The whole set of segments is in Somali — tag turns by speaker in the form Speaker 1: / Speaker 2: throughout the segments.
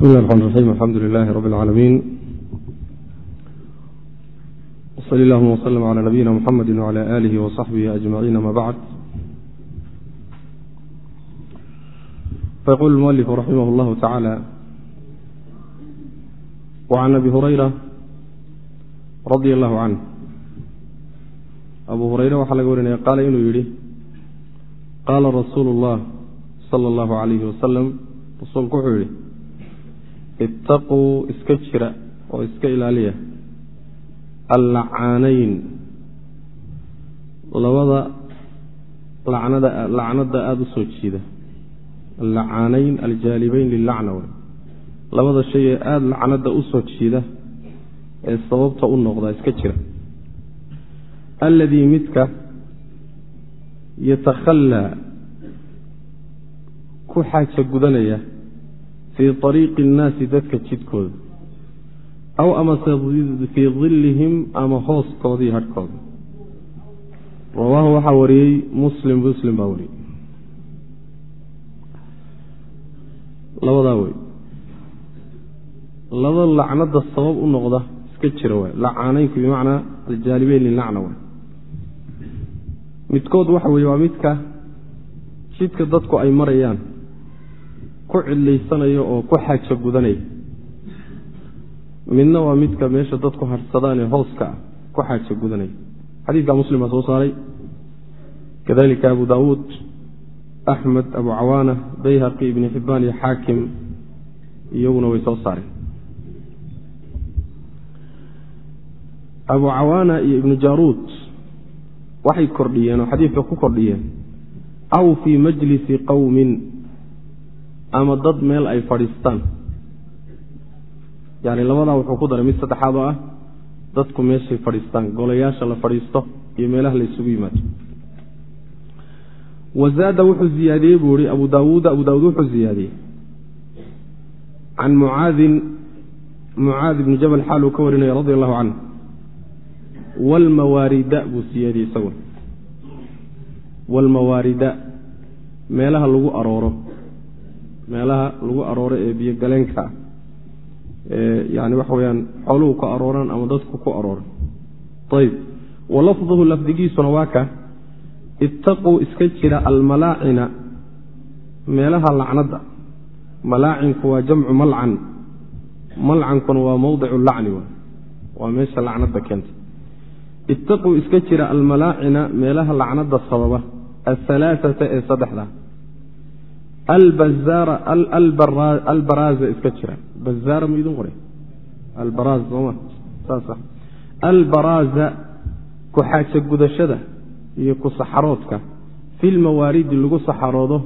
Speaker 1: bismi llahi raxmaan raxiim alxamdu lilaahi rabbi اlcaalamiin wsali allahuma wslm cala nabiyina muxamedi wcala aalihi wasaxbihi ajmaciin ama bacd fayqul اlmualifu raximah اllahu tacaala wacan abi hurayra radia allahu canh abu hureyre waxaa laga warinaya qaala inuu yidhi qaala rasuulu اllah sala اllahu alayhi wasalam rasuulku wuxuu yidhi ittaquu iska jira oo iska ilaaliya. Allacaanayn labada lacnada aada u soo jiida. Allacaanayn aljaalibeyn lilacna wey. Labada shay ee aada lacnada u soo jiida ee sababta u noqda iska jira. Alladii midka yatakhallaa ku xaaja gudanaya fii ariiqi innaasi dadka jidkooda. aw amase fii dillihim ama hooskoodii hadhkooda rawaahu waxaa wariyey muslim muslim baa wariyey labadaa wey laba lacnada sabab u noqda iska jira waay lacaanaynku bimacnaa aljaalibeyn lilacna waay midkood waxa weeye waa midka jidka dadku ay marayaan ku cidlaysanayo oo ku xaajo gudanaya midna waa midka meesha dadku harsadaan ee hooska ah ku xaajo gudanaya xadiidka muslim baa soo saaray. Kadalika abu daawuud axmed abu cawaana bayhaqi ibni xibbaan iyo xaakim iyaguna way soo saareen. Abu cawaana iyo ibnu jaaruud waxay kordhiyeen oo xadiidka ku kordhiyeen. Aw fii majlisi qowmin ama dad meel ay fadhiistaan. Yani labadaa wuxuu ku daray mid saddexaad oo ah dadku meeshay fadhiistaan golayaasha la fadhiisto iyo meelaha la isugu yimaado. Wazaada wuxuu ziyaadiyey buu ihi abu daawuud abu daawuud wuxuu ziyaadiyey. Can mucaadin mucaad ibni jabal xaal ka warinaya radi allahu canhu wlmawaarida buu siyaadiyey isaguna wlmawaarida meelaha lagu arooro meelaha lagu arooro ee biyogaleenka ah. Ee yani waxa weyaan xooluhu ku arooraan ama dadku ku arooran. Ayb wa lafduhu lafdigiisuna waa ka ittaquu iska jira almalaacina meelaha lacnadda. Malaacinku waa jamcu malcan. Malcankuna waa mowdicu lacni waa meesha lacnadda keentay. Ittaquu iska jira almalaacina meelaha lacnadda sababa ahalaaata ee saddexda albaraaza iska jira. Bazaara ma idin qoray? Albaraaz sooma saasa albaraaza ku xaaja gudashada iyo ku saxaroodka. Filmawaaridi lagu saxaroodo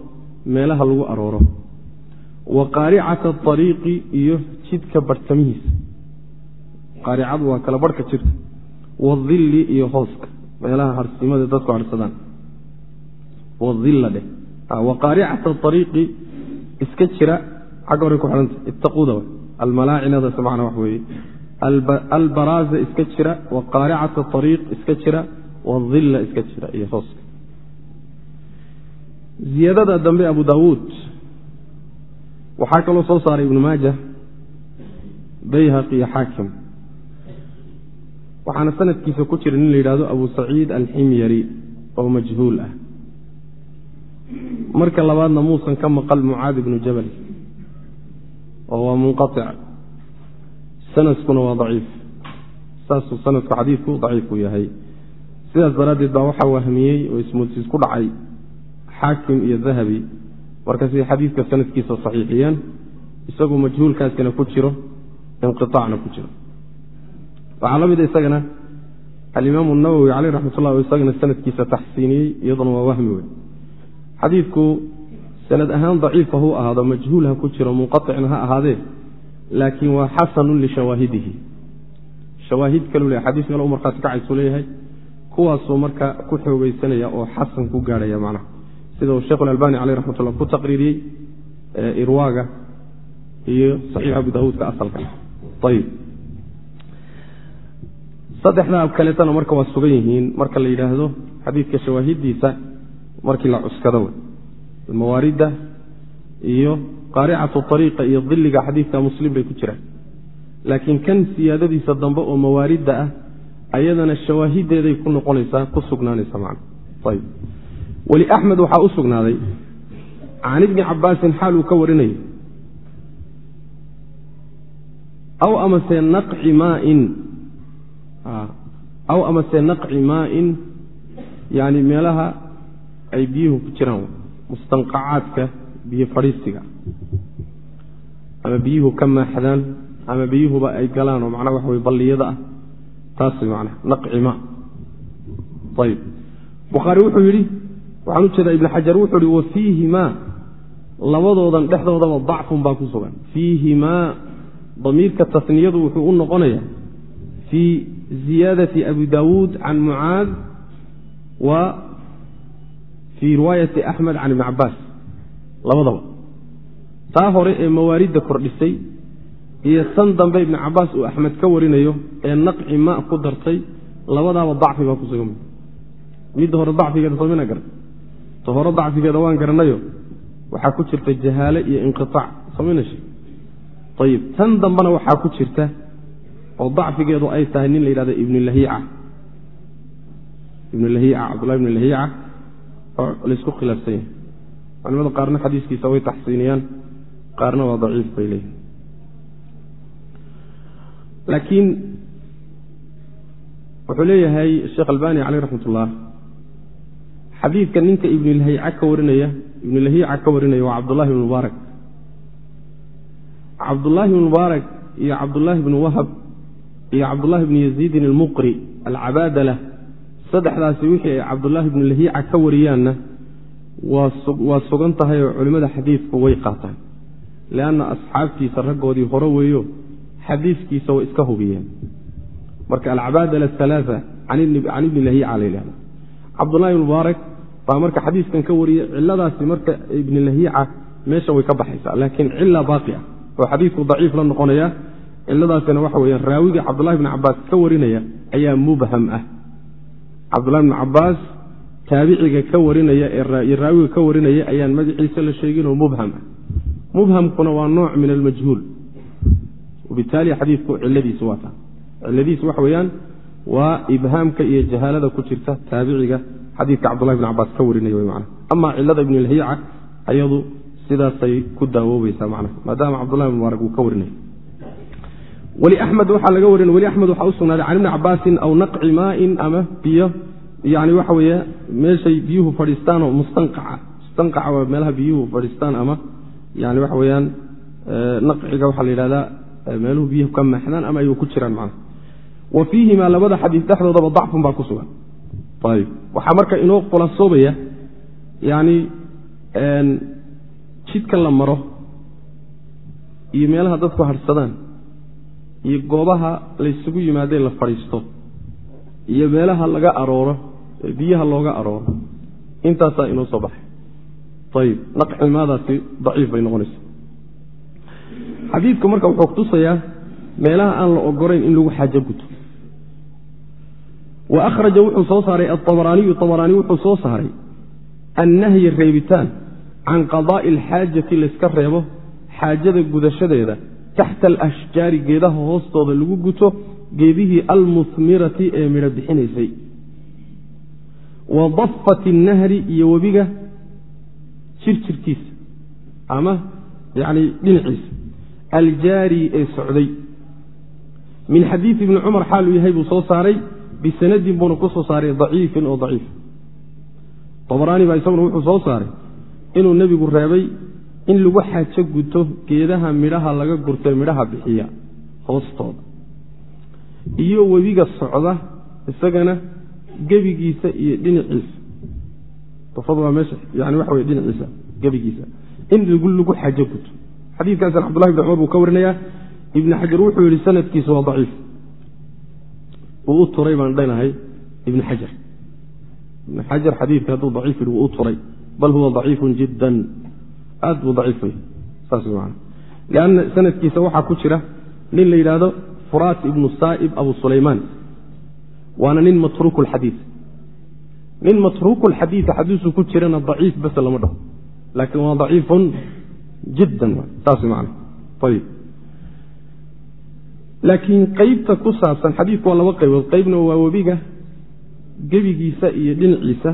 Speaker 1: meelaha lagu arooro. Wa qaaricata ariiqi iyo jidka barhtamihiisa qaaricadu waa kala barhka jidka wadilli iyo hooska. Meelaha harsimada dadku harsadaan. Wadilla dheh waqaaricata ariiqi iska jira. Xagga hore ku xihanta ittaquuda almalaacinadaas macna wax weeye. Albaraaza iska jira waqaaricata ariiq iska jira wadilla iska jira iyo hooska. Ziyaadada dambe abu daawuud. Waxaa kaloo soo saaray ibnu maaja bayhaqi iyo xaakim. Waxaana sanadkiisa ku jira nin la yidhahdo abu saciid alximyari oo majhuul ah marka labaadna muusan ka maqal mucaad ibnu jabal oo waa munqaic sanadkuna waa daciif. Saasuu sanadku xadiidku daciifku yahay. Sidaas daraaddeed baa waxaa wahmiyey oo ismuudsiis ku dhacay xaakim iyo dahabi. Markaasay xadiidka sanadkiisa saxiixiyeen isagoo majhuulkaasina ku jiro inqiaacna ku jiro. Waxaa la mida isagana alimaamu nawowi caleyh raxmat oo isagana sanadkiisa taxsiiniyey iyaduna waa wahmi wey xadiidku sanad ahaan daciifa hu ahaado majhuul ha ku jiro munqaicna ha ahaadee laakiin waa xasanun lishawaahidihi shawaahid kalu le xadiis kale u markhaati kacaysuu leeyahay kuwaasuu marka ku xoogeysanaya oo xasan ku gaarhaya macnaha. Sida uu sheekhu albani caleyh raxmat ullah ku taqriiriyey irwaaga iyo saxiix abu daawuudka asalka ayib saddexdaa kaleetana marka waa sugan yihiin marka la yidhaahdo xadiidka shawaahidiisa markii la cuskado wey. Almawaaridda iyo qaaricatu ariiqa iyo dilliga xadiidka muslim bay ku jiraan. Laakiin kan siyaadadiisa dambe oo mawaaridda ah ayadana shawaahideeday ku noqonaysaa ku sugnaanaysa man ayb weli axmed waxaa u sugnaaday can ibni cabaasin xaal uu ka warinayo aw amase naqci maain aw amase naqci maain yani meelaha ay biyuhu ku jiraan mustanqacaadka biyo fadhiisiga ama biyuhu ka maaxdaan ama biyuhuba ay galaan oo macnaha waxa wey balliyada ah. Taas man naqci ma. Ayb bukhaari wuxuu yidhi waxaan u jeedaa ibn xajar wuxuu ihi wa fiihimaa labadoodan dhexdoodaba dacfun baa ku sugan. Fiihimaa damiirka tasniyadu wuxuu u noqonaya fii ziyaadati abi daawuud can mucaad wa fii riwaayati axmed can ibni cabaas labadaba. Taa hore ee mawaaridda kordhisay iyo tan dambe ibni cabaas uu axmed ka warinayo ee naqci ma ku dartay labadaaba dacfi baa ku sugan. Midda hore dacfigeeda soomina garan. Ta hore dacfigeeda waan garanayo waxaa ku jirta jahaale iyo inqiaac soomina she ayib tan dambena waxaa ku jirta oo dacfigeedu ay tahay nin la yidhahdo ibn lahiica. Ibn lahiica cabdullahi ibn lahiica oo laysku khilaafsan yahay. Culimada qaarna xadiiskiisa way taxsiiniyaan qaarna waa daciif bay leeyihiin laakiin wuxuu leeyahay sheekh albani caleyh raxmat ullah xadiidka ninka ibnlahiica ka warinaya ibnlahiica ka warinaya waa cabdullahi ibn mubaarak cabdullaahi ibn mubaarak iyo cabdullaahi ibni wahab iyo cabdullahi ibni yaziidin almuqri alcabaadalah saddexdaasi wixii ay cabdullaahi ibnu lahiica ka wariyaanna waa sugan tahay oo culimmada xadiidku way qaataan. Lianna asxaabtiisa raggoodii hore weeyo xadiiskiisa way iska hubiyeen. Marka alcabaadala alaaa can ibni lahiica la yidhahda cabdullahi mubaarak baa marka xadiiskan ka wariyey ciladaasi marka ibni lahiica meesha way ka baxaysaa. Laakiin cila baaqi ah oo xadiidku daciif la noqonaya ciladaasina waxa weya raawiga cabdullahi bni cabaas ka warinaya ayaa mubham ah cabdullahi bni cabaas taabiciga ka warinaya ee raawiga ka warinaya ayaan magaciisa la sheegin oo mubham ah. Mubhamkuna waa nooc min almajhuul. Wabitaali xadiidku ciladiisu waa taa. Ciladiisu waxa weeyaan waa ibhaamka iyo jahaalada ku jirta taabiciga xadiidka cabdullahi bn cabaas ka warinaya w man amaa cilada ibn lahiica ayadu sidaasay ku daawoobaysaa man maadaama cabdullahi bn mubaarak uu ka warinay weli axmed waxaa laga warin weli axmed waxaa u sugnaaday can ibni cabaasin aw naqci maain ama biyo. Yani waxa weeye meeshay biyuhu fadhiistaanoo mustanqaca mustanqaca waa meelaha biyuhu fadhiistaan ama yani waxa weeyaan naqciga waxaa la yidhahdaa meeluhu biyuhu ka maaxdaan ama ayuu ku jiraan macna wa fiihimaa labada xadiis dhexdoodaba dacfun baa ku sugan. Ayb waxaa marka inoo khulaasoobaya yani jidka la maro iyo meelaha dadku hadhsadaan iyo goobaha laysugu yimaadee la fadhiisto iyo meelaha laga arooro ee biyaha looga arooro intaasaa inoo soo baxay. Ayib naqcimaadaasi daciif bay noqonaysa xadiidku marka wuxuu kutusayaa meelaha aan la ogorayn in lagu xaajo guto. Wa akhraja wuxuu soo saaray aabaraaniyu abaraani wuxuu soo saaray annahyi reebitaan can qadaa'i alxaajati layska reebo xaajada gudashadeeda taxta alashjaari geedaha hoostooda lagu guto geedihii almuhmirati ee midho bixinaysay. Wa dafati annahri iyo webiga jirjirkiisa ama yacni dhinaciisa aljaari ee socday. Min xadiidi ibni cumar xaaluu yahay buu soo saaray bisanadin buuna ku soo saaray daciifin oo daciif. Abaraani baa isaguna wuxuu soo saaray inuu nebigu reebay in lagu xaajo guto geedaha midhaha laga gurtee midhaha bixiya hoostooda. Iyo webiga socda isagana gebigiisa iyo dhinaciisa. Dafadu waa meesha yani waxa weye dhinaciisa gebigiisa. In lagu xaajo guto xadiidkaasna cabdullahi bn cumar buu ka warinayaa ibni xajar wuxuu yihi sanadkiisu waa daciif. Wuu u turay baan dhanahay ibni xajar. Ibni xajar xadiidka hadduu daciif yidhi wuu u turay. Bal huwa daciifun jiddan aad buu daciif wey saas man lianna sanadkiisa waxaa ku jira nin la yidhaahdo furaat ibnu saa'ib abu sulaymaan. Waana nin matruuku lxadiid nin matruuku lxadiid xadiisu ku jirana daciif base lama dhaho laakiin waa daciifun jiddan saas man ayib laakiin qeybta ku saabsan xadiidku waa laba qaybood. Qeybna waa webiga gebigiisa iyo dhinaciisa.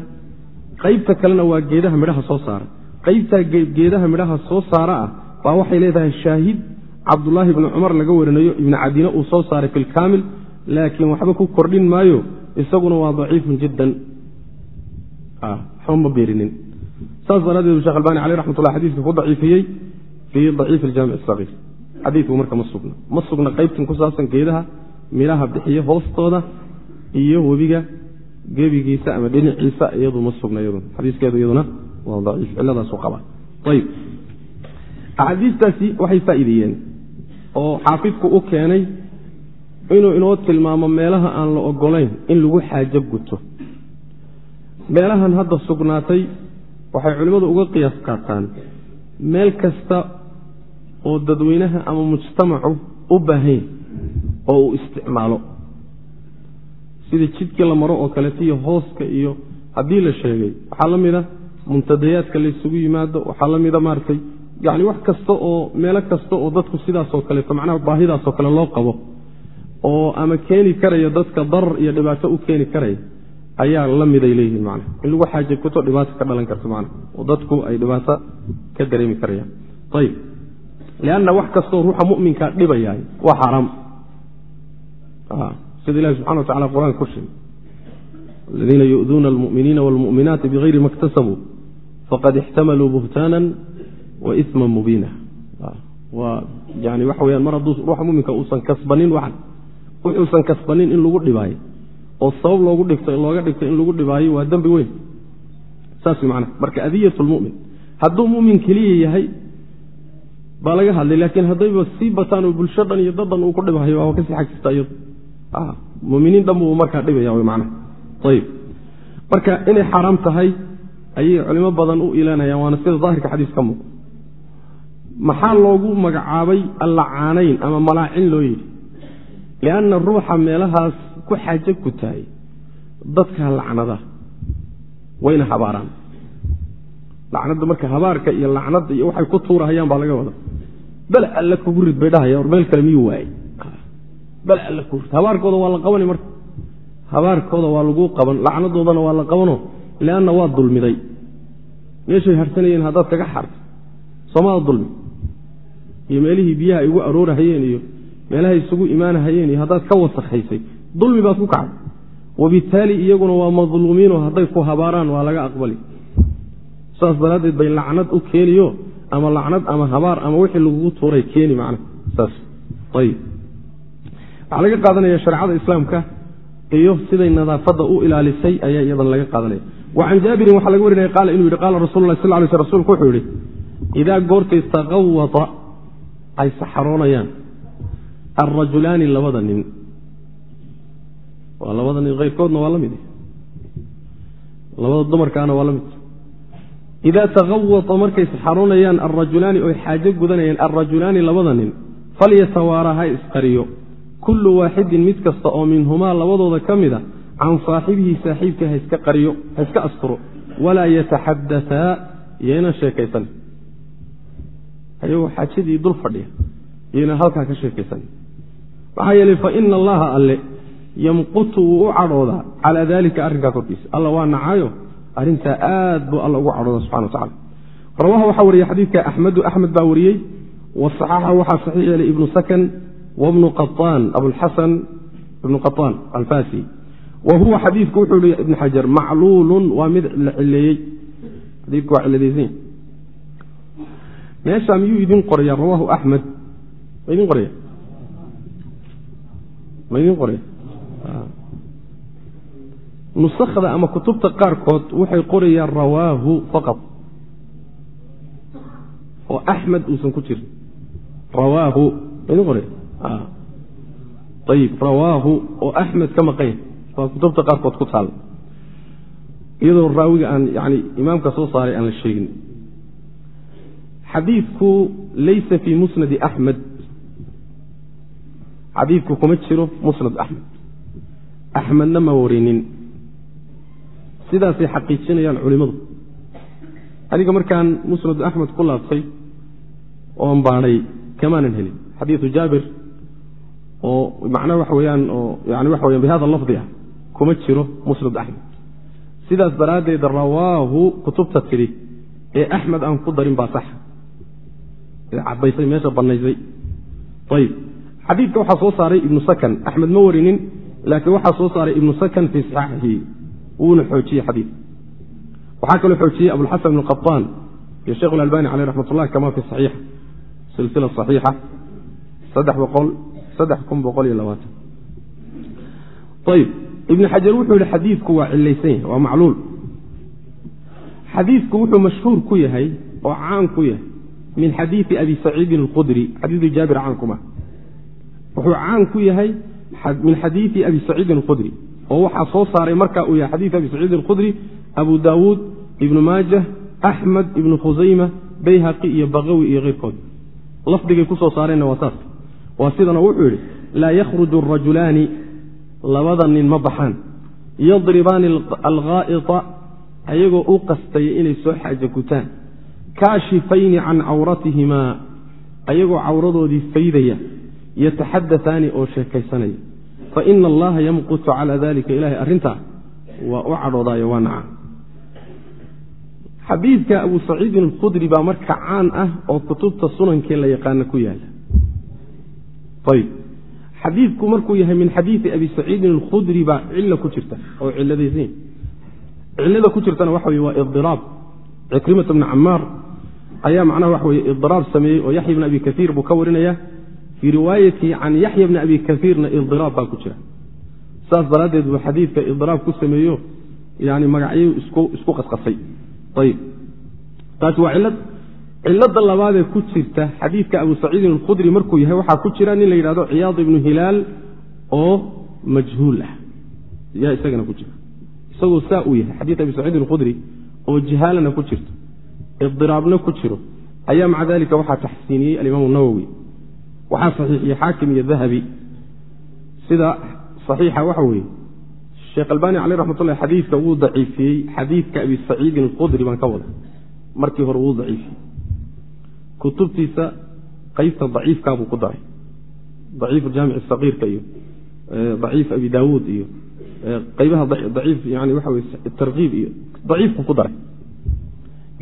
Speaker 1: Qaybta kalena waa geedaha midhaha soo saara qaybtaa geedaha midhaha soo saara ah baa waxay leedahay shaahid cabdulaahi ibni cumar laga warinayo ibni cadine uu soo saaray fi lkaamil laakiin waxba ku kordhin maayo isaguna waa daciifun jiddan. Waxba ma beerinin. Saas daraaddeed shekh albani caleh raxmatullah xadiiska ku daciifiyey fii daciifi aljaamic asagiir xadiidku marka ma sugna. Ma sugna qaybtan ku saabsan geedaha midhaha bixiya hoostooda iyo webiga gebigiisa ama dhinaciisa iyadu ma sugna iyaduna. Xadiiskeedu iyaduna axaadiistaasi waxay faa'iideeyeen oo xaafidku u keenay inuu inoo tilmaamo meelaha aan la ogolayn in lagu xaajo guto. Meelahan hadda sugnaatay waxay culimmadu uga qiyaas qaataan. Meel kasta oo dadweynaha ama mujtamacu u baahan oo uu isticmaalo. Sida jidkii la maro oo kaleeto iyo hooska iyo haddii la sheegay waxaa la mida muntadayaadka laysugu yimaado waxaa la mida maaratay yani wax kasta oo meelo kasta oo dadku sidaasoo kaleeto macnaha baahidaasoo kale loo qabo oo ama keeni karaya dadka darar iyo dhibaato u keeni karaya ayaa la miday leeyihiin man in lagu xaaja guto dhibaato ka dhalan karto man oo dadku ay dhibaato ka dareemi karayaan. Ayib lianna wax kastoo ruuxa muminkaa dhibayaay waa xaaraam sida ilahi subxana wa tacala qur'aanka ku sheegay aladiina yu'duuna almu'miniina wاlmu'minaati bigayri ma اktasabuu faqad ixtamaluu buhtaanan wa isma mubiina waa yani waxa weyaan mar hadduu ruuxa muminka uusan kasbanin waxan wuxuusan kasbanin in lagu dhibaayo oo sabab loogu dhigto looga dhigto in lagu dhibaayo waa dembi weyn saas man marka adiyat lmumin hadduu mumin keliya yahay baa laga hadlay laakiin haddayba sii bataan oo bulsho dhan iyo dad dhan uu ku dhibahayo waaba ka sii xag jirta iyadu muminiin dhan buu markaa dhibaya wy man ayib marka inay xaaraam tahay ayay culimo badan u ilanayaan waana sida daahirka xadiis ka muuqo maxaa loogu magacaabay allacaanayn ama malaacin loo yidhi? Lianna ruuxa meelahaas ku xaajo ku tahay dadka lacnada wayna habaaraan. Lacnadda marka habaarka iyo lacnadda iyo waxay ku tuurahayaan baa laga wada bal alle kugu rid bay dhahaya or meel kale miyuu waayey bal alle kugu rid. Habaarkooda waa la qabani marka habaarkooda waa laguu qaban lacnadoodana waa la qabano leanna waa dulmiday. Meeshay harsanayeen haddaad kaga xarto soomaada dulmi. Iyo meelihii biyaha ay ugu aroorahayeen iyo meelahay isugu imaanahayeen iyo haddaad ka wasakhaysay dulmi baad ku kacday wabittaali iyaguna waa madluumiinoo hadday ku habaaraan waa laga aqbali. Saas daraaddeed bay lacnad u keeniyo ama lacnad ama habaar ama wixii lagugu tuuray keeni macna. Saas. Ayib. Waxaa laga qaadanaya shareecada islaamka iyo siday nadaafadda u ilaalisay ayaa iyadan laga qaadanaya wa can jaabirin waxaa laga warinaya qaala inuu yidhi qaala rasul lah sal lay sl rsulku wuxuu yidhi idaa goortay taqawata ay saxaroonayaan alrajulaani labada nin. Waa labada nin keyrkoodna waa la mid. Labada dumarkaana waa la mid. Idaa taqawata markay saxaroonayaan alrajulaani oy xaajo gudanayaan alrajulaani labada nin falyatawaara ha isqariyo kullu waaxidin mid kasta oo minhumaa labadooda ka mida can saaxibihi saaxiibka ha iska qariyo ha iska asturo walaa yataxadataa yayna sheekaysan. Ayagoo xaajadii dul fadhiya yayna halkaa ka sheekaysan. Maxaa yeelay fa ina allaha alle yamqutu wuu u cadhoodaa calaa daalika arrinkaa korkiisa. Alla waa nacaayo arrintaa aad buu alla ugu cadhooda subxana wa tacala rawaha waxaa wariyey xadiidka axmedu axmed baa wariyey wa saxaxa waxaa saxiix ibnu sakan wbnu qaطaan abulxasan ibnu qaطaan alfasi wa huwa xadiidku wuxuu hi ibn xajar macluulun waa mid la cileeyey xadiidku waa ciladaysan meeshaa miyuu idin qoraya rawaahu axmed ma idin qoraya ma idin qoraya nusakda ama kutubta qaarkood waxay qorayaan rawaahu faqad oo axmed uusan ku jirin rawaahu ma idin qoraya ayib rawaahu oo axmed ka maqanya waa kutubta qaarkood ku taal. Iyadoo raawiga aan yani imaamka soo saaray aan la sheegin. Xadiidku laysa fii musnadi axmed xadiidku kuma jiro musnad axmed axmedna ma warinin. Sidaasay xaqiijinayaan culimmadu aniga markaan musnadu axmed ku laabtay oon baadhay kamaanan helin. Xadiidu jaabir oo macnaha waxa weeyaan oo yani waxa weyan bihada lafdi ah kuma jiro musnad axmed sidaas daraaddeed rawaahu kutubta tidhi ee axmed aan ku darin baa saxa ee caddaysay meesha bannaysay. Ayib. Xadiidka waxaa soo saaray ibnu sakan. Axmed ma warinin laakiin waxaa soo saaray ibnu sakan fii saxaaxihi wuuna xoojiyey xadiid. Waxaa kaloo xoojiyey abulxasan ibn qaطaan iyo sheikh اlalbani caleyh raxmat kama fi saxiixa silsila saxiixa ibn xajar wuxuu yihi xadiidku waa cilaysan yahay waa macluul. Xadiidku wuxuu mashhuur ku yahay oo caan ku yahay. Min xadiidi abi saciidin alqudri xadiidu jaabir caankuma. Wuxuu caan ku yahay min xadiidi abi saciidin alqudri oo waxaa soo saaray marka uu yahay xadiid abi saciidin alqudri abu daawuud ibnu maajah axmed ibnu khusayma bayhaqi iyo bakawi iyo keyrkood lafdigay ku soo saareenna waa saas waa sidana wuxuu yidhi laa yakhruju arajulaani labada nin ma baxaan. Yadribaani alghaa'ita ayagoo u qastaya inay soo xaaja gutaan. Kaashifayni can cawratihimaa ayagoo cawradoodii faydaya. Yataxadataani oo sheekaysanaya. Fa ina allaha yamqutu calaa dalika ilahay arrintaa waa u cadhoodaayo waa naca xadiidka abu saciidin alkhudri baa marka caan ah oo kutubta sunankee la yaqaana ku yaalla ayb xadiidku markuu yahay min xadiidi abi saciidin alkhudri baa cilo ku jirta oo ciladaysan cilada ku jirtana waxa weye waa idiraab cikrimat bni camaar ayaa macnaha waxa weye idiraab sameeyey oo yaxya bni abi kaiir buu ka warinaya fii riwaayatii can yaxya bni abi kaiirna idiraab baa ku jira. Saas daraaddeed buu xadiidka idiraab ku sameeyo yani magacyo isku qasqasay. Ayib taasi waa cilad cilada labaadee ku jirta xadiidka abu saciidin alkhudri markuu yahay waxaa ku jira nin la yidhahdo ciyaad ibnu hilaal oo majhuul ah. Yaa isagana ku jira. Isagoo saa uu yahay xadiid abi saciidin alkhudri oo jahaalana ku jirto. Idiraabna ku jiro. Ayaa maca dalika waxaa taxsiiniyey alimaamu nawowi waxaa saxiixiyey xaakim iyo dahabi. Sida saxiixa waxa weeye. Sheekh albani caleyh raxmatullahi xadiidka wuu daciifiyey. Xadiidka abi saciidin alkhudri baan ka wada markii hore wuu daciifiyey kutubtiisa qeybta daciifkaabuu ku daray. Daciif jaamic sakiirka iyo daciif abi daawuud iyo qeybaha daciif yani waxa wey tarkiib iyo daciifku ku daray.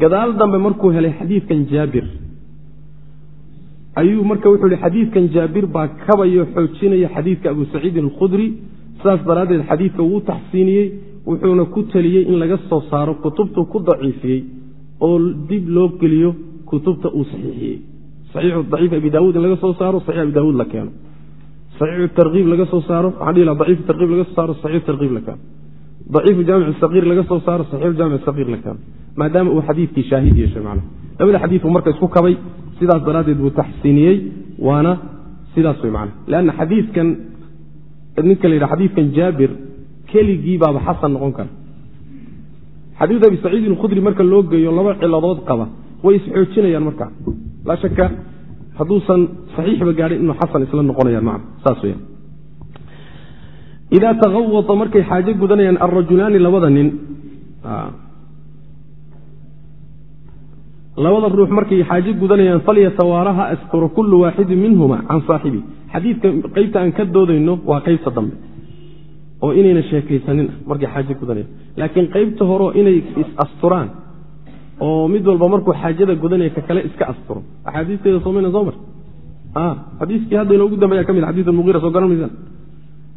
Speaker 1: Gadaal dambe markuu helay xadiidkan jaabir ayuu marka wuxuu yihi xadiidkan jaabir baa kabayo xoojinaya xadiidka abu saciidin alkhudri sidaas daraaddeed xadiidka wuu taxsiiniyey wuxuuna ku teliyey in laga soo saaro kutubtuu ku daciifiyey oo dib loo geliyo kutubta uu saxiixiyey. Saxiixu daciif abi daawuud in laga soo saaro saxiix abi daawuud la keeno. Saxiixu tarkiib laga soo saaro waxaan dhihi laha daciifu tarkiib laga soo saaro saxiixu tarkiib la keeno. Daciifu jaamic sakiir laga soo saaro saxiixu jaamic sakiir la keeno. Maadaama uu xadiidkii shaahid yeeshay macnaha. Labada xadiid marka isku kabay sidaas daraaddeed buu taxsiiniyey waana sidaas wey macnaha. Leanna xadiidkan ninka la yidhaha xadiidkan jaabir keligii xasan noqon kara. Xadiid abi saciidin alkhudri marka loo geeyo laba ciladood qaba way isxoojinayaan markaa laa shaka hadduusan saxiixba gaadhin inuu xasan isla noqonayaan macna saas weyaan idaa tagawata markay xaajo gudanayaan alrajulaani labada nin labada ruux markay xaajo gudanayaan falyatawaaraha asturo kullu waaxidin minhuma can saaxibi. Xadiidka qeybta aan ka doodayno waa qeybta dambe oo inayna sheekaysanin markay xaajo gudanayaan. Laakiin qeybta horeo inay is-asturaan oo mid walba markuu xaajada gudanaya ka kale iska asturo. Axaadiisteeda somayna soo mar? Xadiiskii hadda inoogu dambeeya ka mid xadis muiira soo garan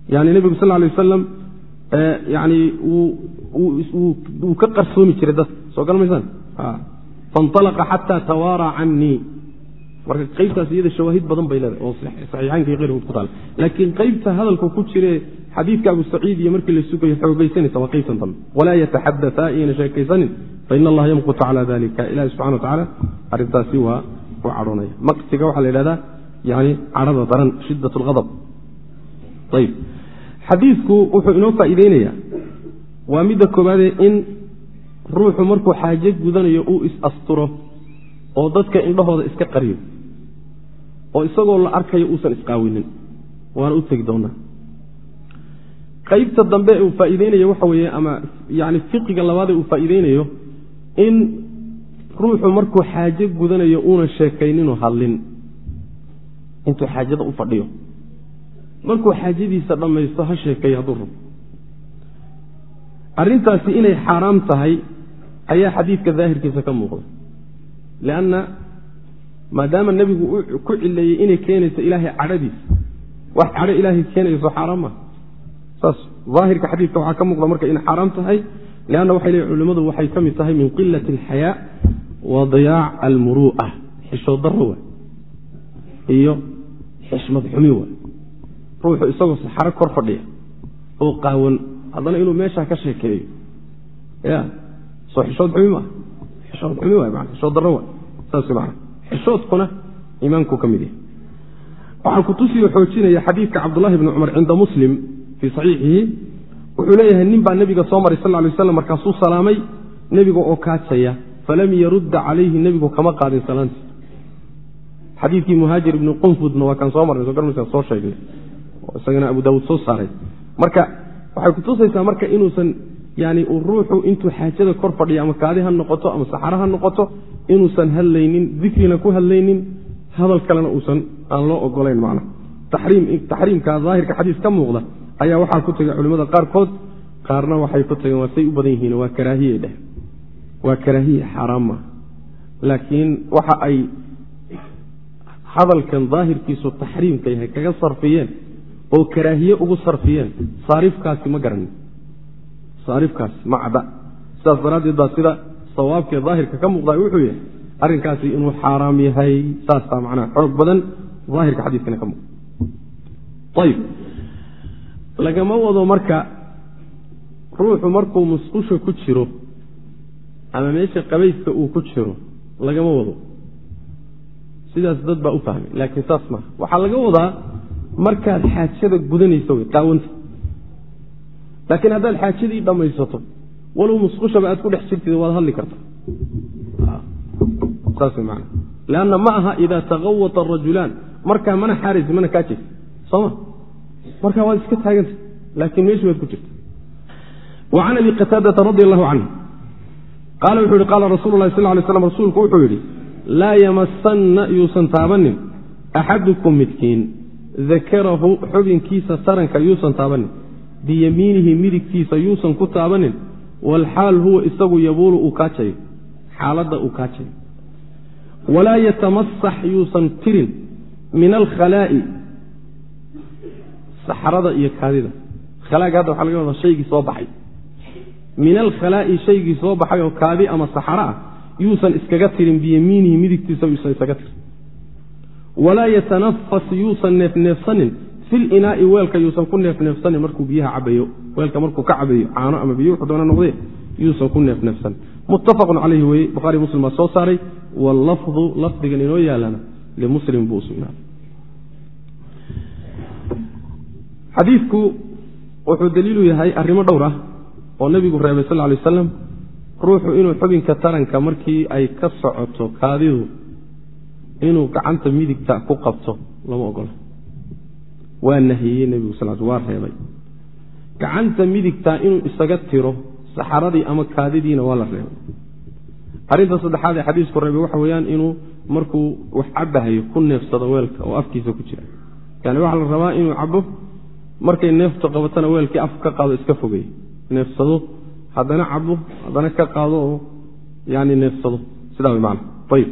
Speaker 1: yani nebigu sal lay wasalam yani wuu ka qarsoomi jiray dadka soo garan maysaan faاnطalaqa xata tawaaraa canii marka qeybtaas iyada shawaahid badan bay leedahay oo saxiixaynka iyo keyrkood ku taala laakiin qeybta hadalka ku jire xadiidka abu saciid iyo markii la sugayo xoogaysanaysa waa qeybtan dambe walaa yataxadaثa iyana sheekaysanin fain allaha yamqutu cala dalika ilahi subxana watacaala arrintaasi waa u cadhoonaya maqsiga waxaa la yidhahdaa yani cadhada daran shidat اlghadab ayb xadiidku wuxuu inoo faa'iideynaya waa midda koobaadee in ruuxu markuu xaajo gudanayo uu is-asturo oo dadka indhahooda iska qariyo oo isagoo la arkayo uusan isqaawinin waana u tegi doonaa qaybta dambe uu faa'iideynayo waxa weeye ama yani fiqiga labaadee uu faa'iideynayo in ruuxu markuu xaajo gudanayo uuna sheekayninuu hadlin. Intuu xaajada u fadhiyo. Markuu xaajadiisa dhammaysto ha sheekeeyo hadduu rabo. Arrintaasi inay xaaraam tahay ayaa xadiidka daahirkiisa ka muuqda. Lianna maadaama nebigu ku cileeyey inay keenayso ilaahay cadhadiisa wax cadho ilaahay keenayso xaaraam maha saas daahirka xadiidka waxaa ka muuqda marka inay xaaraam tahay leanna waxay leeyiin culimmadu waxay ka mid tahay min qilati alxayaa wa diyaac almuru'a xishood darro waay iyo xishmad xumi waay. Ruuxu isagoo saxaro kor fadhiya oo qaawan haddana inuu meeshaa ka sheekeeyo ya soo xishood xumi maa xishood xumi waay maa xishood darro waay saas maana xishoodkuna iimaankuu ka mid yahay. Waxaa kutusiyo xoojinaya xadiidka cabdullahi bni cumar cinda muslim fii saxiixihi wuxuu leeyahay nin baa nebiga soo maray sal ly waslam markaasuu salaamay nebiga oo kaajaya falam yarudda calayhi nebigu kama qaadin salaantii xadiidkii muhaajir ibni qunfudna waa kaan soo marnay so garmaysaa soo sheegnay isagana abu daawuud soo saaray marka waxay kutusaysaa marka inuusan yani uu ruuxu intuu xaajada kor fadhiyo ama kaadi ha noqoto ama saxaro ha noqoto inuusan hadlaynin dikrina ku hadlaynin hadal kalena uusan aan loo ogolayn macna taxriimka daahirka xadiis ka muuqda ayaa waxaa ku tegay culimmada qaarkood qaarna waxay ku tageen waa say u badan yihiin waa karaahiye dheh. Waa karaahiye xaaraam maa laakiin waxa ay hadalkan daahirkiisu taxriimka yahay kaga sarfiyeen oo karaahiye ugu sarfiyeen saarifkaasi ma garanin. Saarifkaasi ma sidaas daraaddeed baa sida sawaabkee daahirka ka muuqda wuxuu yahay arrinkaasi inuu xaaraam yahay. Saasaa macnaha xoog badan daahirka xadiiskana ka muuqda lagama wado marka ruuxu markuu musqusha ku jiro ama meesha qabayska uu ku jiro lagama wado. Sidaas dad baa u fahmay laakiin saas maaha waxaa laga wadaa markaad xaajada gudanayso wey qaawanta. Laakiin haddaad xaajadii dhammaysato walow musqushaba aad ku dhex jirtid waad hadli karta. Saas wey maana leanna ma aha idaa taqawata arajulaan markaa mana xaaraysi mana kaa jirta sooma markaa waad iska taaganta laakiin meeshii baad ku jirta. Can abi qataadata radi allahu canhu qaala wuxuu yihi qaala rasulu lahi sal lay slam rasuulku wuxuu yidhi laa yamasanna yuusan taabanin axadukum midkiin dakarahu xubinkiisa taranka yuusan taabanin biyamiinihi midigtiisa yuusan ku taabanin walxaal huwa isagu yabuulu uu kaajayo xaaladda uu kaajayo walaa yatamasax yuusan tirin min alkhalaa'i saxrada iyo kaadida. Khalaaga hadda waxa laga wadaa shaygii soo baxay. Min alkhalaa'i shaygii soo baxay oo kaadi ama saxaro ah yuusan iskaga tirin biyamiinihi midigtiisa yuusan iskaga tirin. Walaa yatanafas yuusan neefneefsanin. Fil inaa'i weelka yuusan ku neefneefsanin markuu biyaha cabayo weelka markuu ka cabayo caano ama biyo wuxuu doona noqdee yuusan ku neefneefsanin muttafaqun calayhi weye buhari muslim baa soo saaray. Wallafdu lafdigan inoo yaalana limuslim buu usugnaaday xadiidku wuxuu daliilu yahay arrimo dhowr ah oo nebigu reebay sal lay wasalam ruuxu inuu xubinka taranka markii ay ka socoto kaadidu inuu gacanta midigta ku qabto lama ogola. Waa nahiyey nebigu sal waa reebay. Gacanta midigta inuu isaga tiro saxaradii ama kaadidiina waa la reebay. Arrinta saddexaad ee xadiisku reebay waxa weeyaan inuu markuu wax cabahayo ku neefsado weelka oo afkiisa ku jira. Yani waxaa la rabaa inuu cabo markay neeftu qabatana weelkii af ka qaado iska fogeey neefsado haddana cabo haddana ka qaado oo yani neefsado. Sidaa way maana ayib.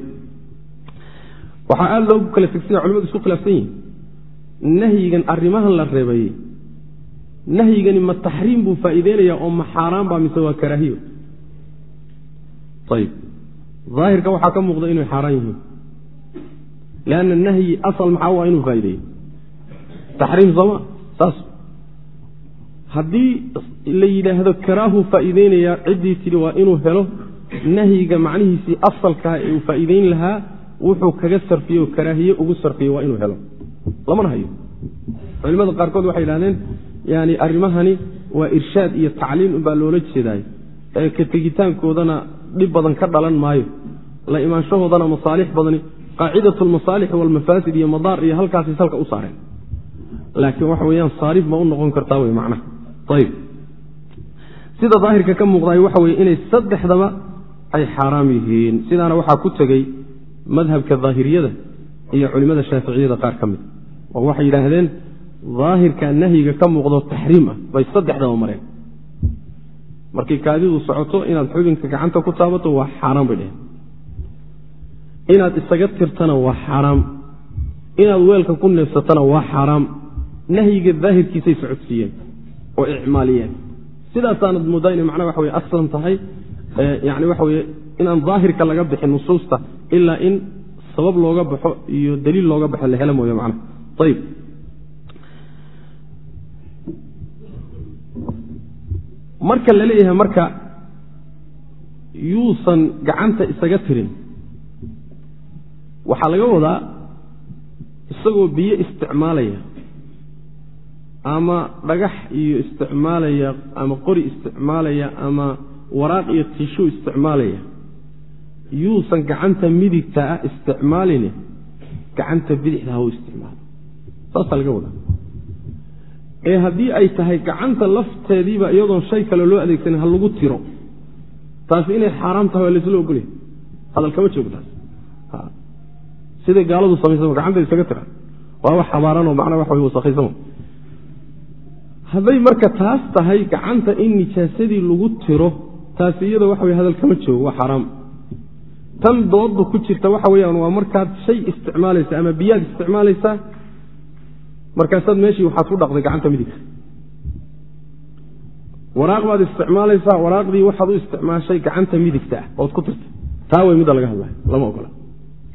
Speaker 1: Waxaa aada loogu kala tegsanya culimadu isku khilaafsan yihiin nahyigan arrimahan la reebayey nahyigani ma taxriim buu faa'iideynaya oo ma xaaraan baa mise waa karaahiyo? Ayib. Daahirka waxaa ka muuqda inay xaaraan yihiin. Lianna nahyi asal maxaa waa inuu faa'ideeyo taxriim sooma haddii la yidhaahdo karaahu faa'iideynayaa ciddii tidhi waa inuu helo nahyiga macnihiisii asalkaa ee uu faa'iideyn lahaa wuxuu kaga sarfiyey oo karaahiye ugu sarfiyey waa inuu helo. Lamana hayo culimada qaarkood waxay yidhahdeen yani arrimahani waa irshaad iyo tacliim unbaa loola jeedaay. Ee ka tegitaankoodana dhib badan ka dhalan maayo. La imaanshahoodana masaalix badani qaacidatu lmasaalix walmafaasid iyo madaar iyo halkaasay salka u saareen laakiin waxa weyaan saarif ma u noqon kartaa wey macnaha. Ayib sida daahirka ka muuqdaay waxa weye inay saddexdaba ay xaaraam yihiin. Sidaana waxaa ku tegey madhabka daahiriyada iyo culimmada shaaficiyada qaar ka mid. Oo waxay yidhaahdeen daahirka nahyiga ka muuqdo taxriim ah bay saddexdaba mareen. Markay kaadidu socoto inaad xubinka gacanta ku taabato waa xaaraan bay dheheen inaad isaga tirtana waa xaaraam. Inaad weelka ku neefsatana waa xaaraam nahyiga daahirkiisay socodsiiyeen oo icmaaliyeen. Sidaasaanad mooddaa inay macnaha waxa weye aslan tahay yani waxa weye inaan daahirka laga bixin nusuusta ilaa in sabab looga baxo iyo daliil looga baxo la hela mooye macnaha. Ayib marka la leeyahay marka yuusan gacanta isaga tirin waxaa laga wadaa isagoo biyo isticmaalaya ama dhagax iyo isticmaalaya ama qori isticmaalaya ama waraaq iyo tiishu isticmaalaya. Yuusan gacanta midigta ah isticmaalini gacanta bidixda ha u isticmaalo saasaa laga wadaa. Ee haddii ay tahay gacanta lafteediiba iyadoon shay kale loo adeegsanin ha lagu tiro taasi inay xaaraam tahay waa laysla ogolyahy hadal kama joogo taas. Siday gaaladu samaysama gacanta isaga tira? Waa wax xabaaranoo macnaa waxa way wasakhaysama hadday marka taas tahay gacanta in nijaasadii lagu tiro taasi iyada waxa way hadal kama joogo waa xaaraam tan doodda ku jirta waxa weeyaan waa markaad shay isticmaalaysa ama biyaad isticmaalaysaa markaasaad meeshii waxaad ku dhaqday gacanta midigta waraaq baad isticmaalaysaa waraaqdii waxaad u isticmaashay gacanta midigta ah ood ku tirtay taa way midda laga hadlaya lama ogola.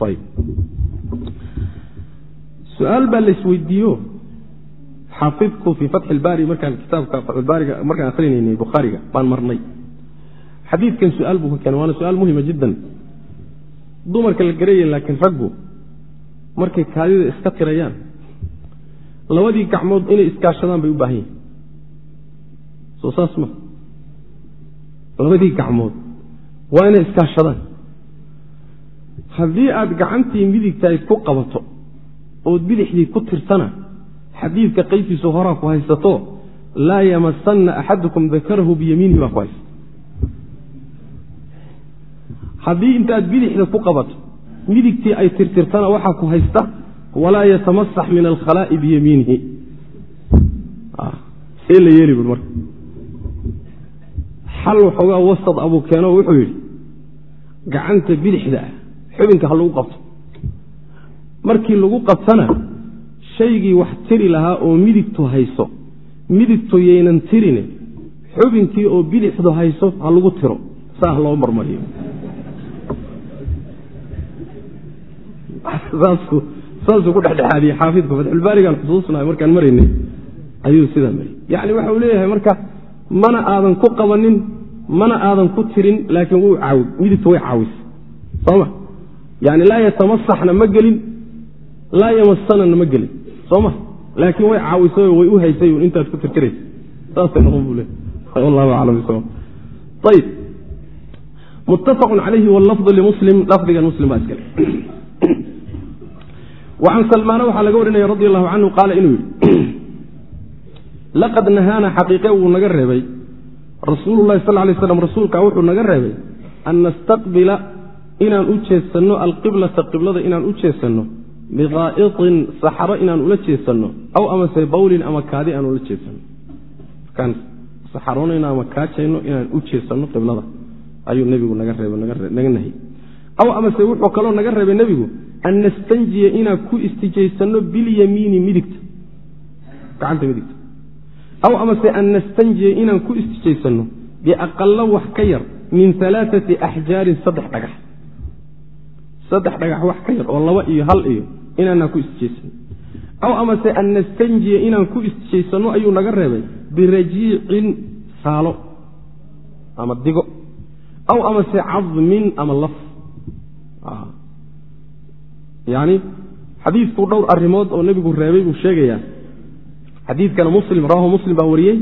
Speaker 1: Ayib su'aal baa laisweydiiyo xaafidku fii fatxi ilbaari markaan kitaabka fatxulbaariga markaan akrinaynay bukhaariga baan marnay. Xadiidkan su'aal buu ka keenay waana su'aal muhima jiddan. Dumarka la garaya laakiin raggu markay kaadida iska tirayaan labadii gacmood inay iskaashadaan bay u baahan yihiin soo saas ma labadii gacmood waa inay iskaashadaan. Haddii aad gacantii midigtayd ku qabato ood bidixdii ku tirtana xadiidka qaybtiisu horaa ku haysato laa yamasanna axadukum dakarahu biyamiinihi baa ku haysta. Haddii intaad bidixda ku qabato midigtii ay tirtirtana waxaa ku haysta walaa yatamasax min alkhalaa'i biyamiinihi. See la yeeli bui marka. Xal waxoogaa wasad abuu keeno wuxuu yidhi gacanta bidixda ah xubinka ha lagu qabto. Markii lagu qabtana shaygii wax tiri lahaa oo midigtu hayso midigtu yaynan tirine xubinkii oo bidixdu hayso ha lagu tiro saa loo marmariyo. Saasuu ku dhexdhexaadiyey xaafidku fatxulbaarigaan xusuusnahay markaan maraynay ayuu sidaa mariyey yacni waxa uu leeyahay marka mana aadan ku qabanin mana aadan ku tirin laakiin wuu caawi midigtu way caawisa sooma? Yani laa yatamasaxna ma gelin laa yamasanana ma gelin sooma? Laakiin way caawisay way u haysay intaad ku tirtiraysa saasay noqon buu leey wallahu aclam ayib muttafaqun calayhi wallafdu limuslim lafdigan muslim baa iskale. Wacan salmaana waxaa laga warinaya radi allahu canhu qaala inuu yidhi laqad nahaana xaqiiqe wuu naga reebay. Rasuulu lahi sal lay slam rasuulka wuxuu naga reebay an nastaqbila inaan u jeesanno alqiblata qiblada inaan u jeesanno biqaa'itin saxaro inaan ula jeesanno aw amase bawlin ama kaadi aan ula jeesanno markaan saxaroonayno ama kaajayno inaan u jeesanno qiblada ayuu nebigu naga reebay naga nahiyey aw amase wuxuu kaloo naga reebay nebigu an nastanjiya inaan ku istijaysanno bilyamiini midigta gacanta midigta aw amase an nastanjiya inaan ku istijaysanno biaqalo wax ka yar min alaaati axjaarin saddex dhagax saddex dhagax wax ka yar oo laba iyo hal iyo inaanaan ku istijaysanno aw amase an nastanjiya inaan ku istijaysanno ayuu naga reebay birajiicin saalo ama digo. Aw amase cadmin ama laf. Yani xadiidku dhowr arrimood oo nebigu reebay buu sheegayaa. Xadiidkana muslim rawahu muslim baa wariyey.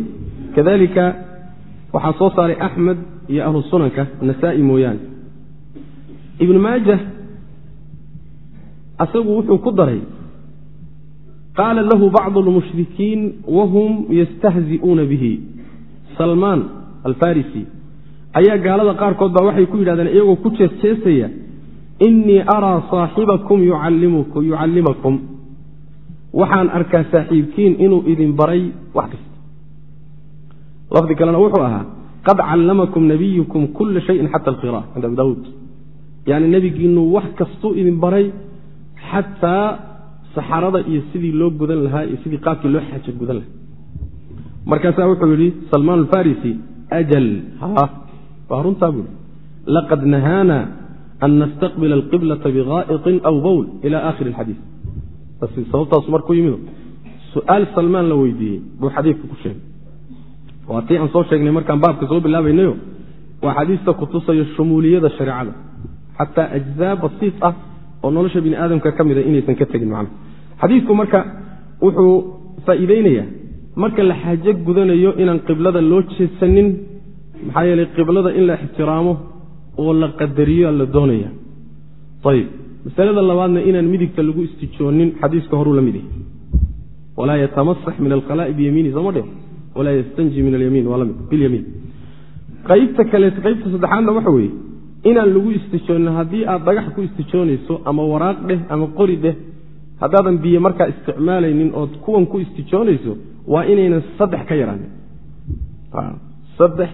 Speaker 1: Kadalika waxaa soo saaray axmed iyo ahlu sunanka nasaa-i mooyaane. Ibnu maajah asagu wuxuu ku daray qaala lahu bacdu lmushrikiin wahum yastahzi'uuna bihi. Salmaan alfarisi ayaa gaalada qaarkood baa waxay ku yidhahdeen iyagoo ku jeesjeesaya innii araa saaxibakum yucallimakum waxaan arkaa saaxiibkiin inuu idin baray wax kasta. Lafdi kalena wuxuu ahaa qad callamakum nabiyukum kula shayin xata alqira cinda abi daawuud yani nebigiinu wax kastuu idin baray xataa saxarada iyo sidii loo gudan lahaa iyo sidii qaabkii loo xaajo gudan lahaa. Markaasaa wuxuu yidhi salmaan alfarisi ajal waa runtaa buui laqad nahaana an nastaqbila alqiblata biqaa'iطin aw bowl ila akhiri alxadiid sababtaasu markuu yimido su'aal salmaan la weydiiyey buu xadiidka ku sheegay. Waa tii aan soo sheegnay markaan baabka soo bilaabaynayo waa xadiista kutusayo shumuuliyada shareecada xataa ajzaa basiid ah oo nolosha bini aadamka ka mida inaysan ka tegin macna xadiidku marka wuxuu faa'iideynayaa marka la xaajo gudanayo inaan qiblada loo jeesanin maxaa yeelay qiblada in la ixtiraamo oo la qadariyo la doonaya. Ayib masalada labaadna inaan midigta lagu istijoonin xadiiska horuu la mid yahay. Walaa yatamasax min alkhalaa'i biyamiini sooma dhe walaa yastanji min alyamiin waa la mid bilyamiin qaybta kaleet qaybta saddexaadna waxa weeye inaan lagu istijoonin haddii aad dhagax ku istijoonayso ama waraaq dheh ama qori dheh haddaadan biyo markaa isticmaalaynin ood kuwan ku istijoonayso waa inaynan saddex ka yaraanin. Saddex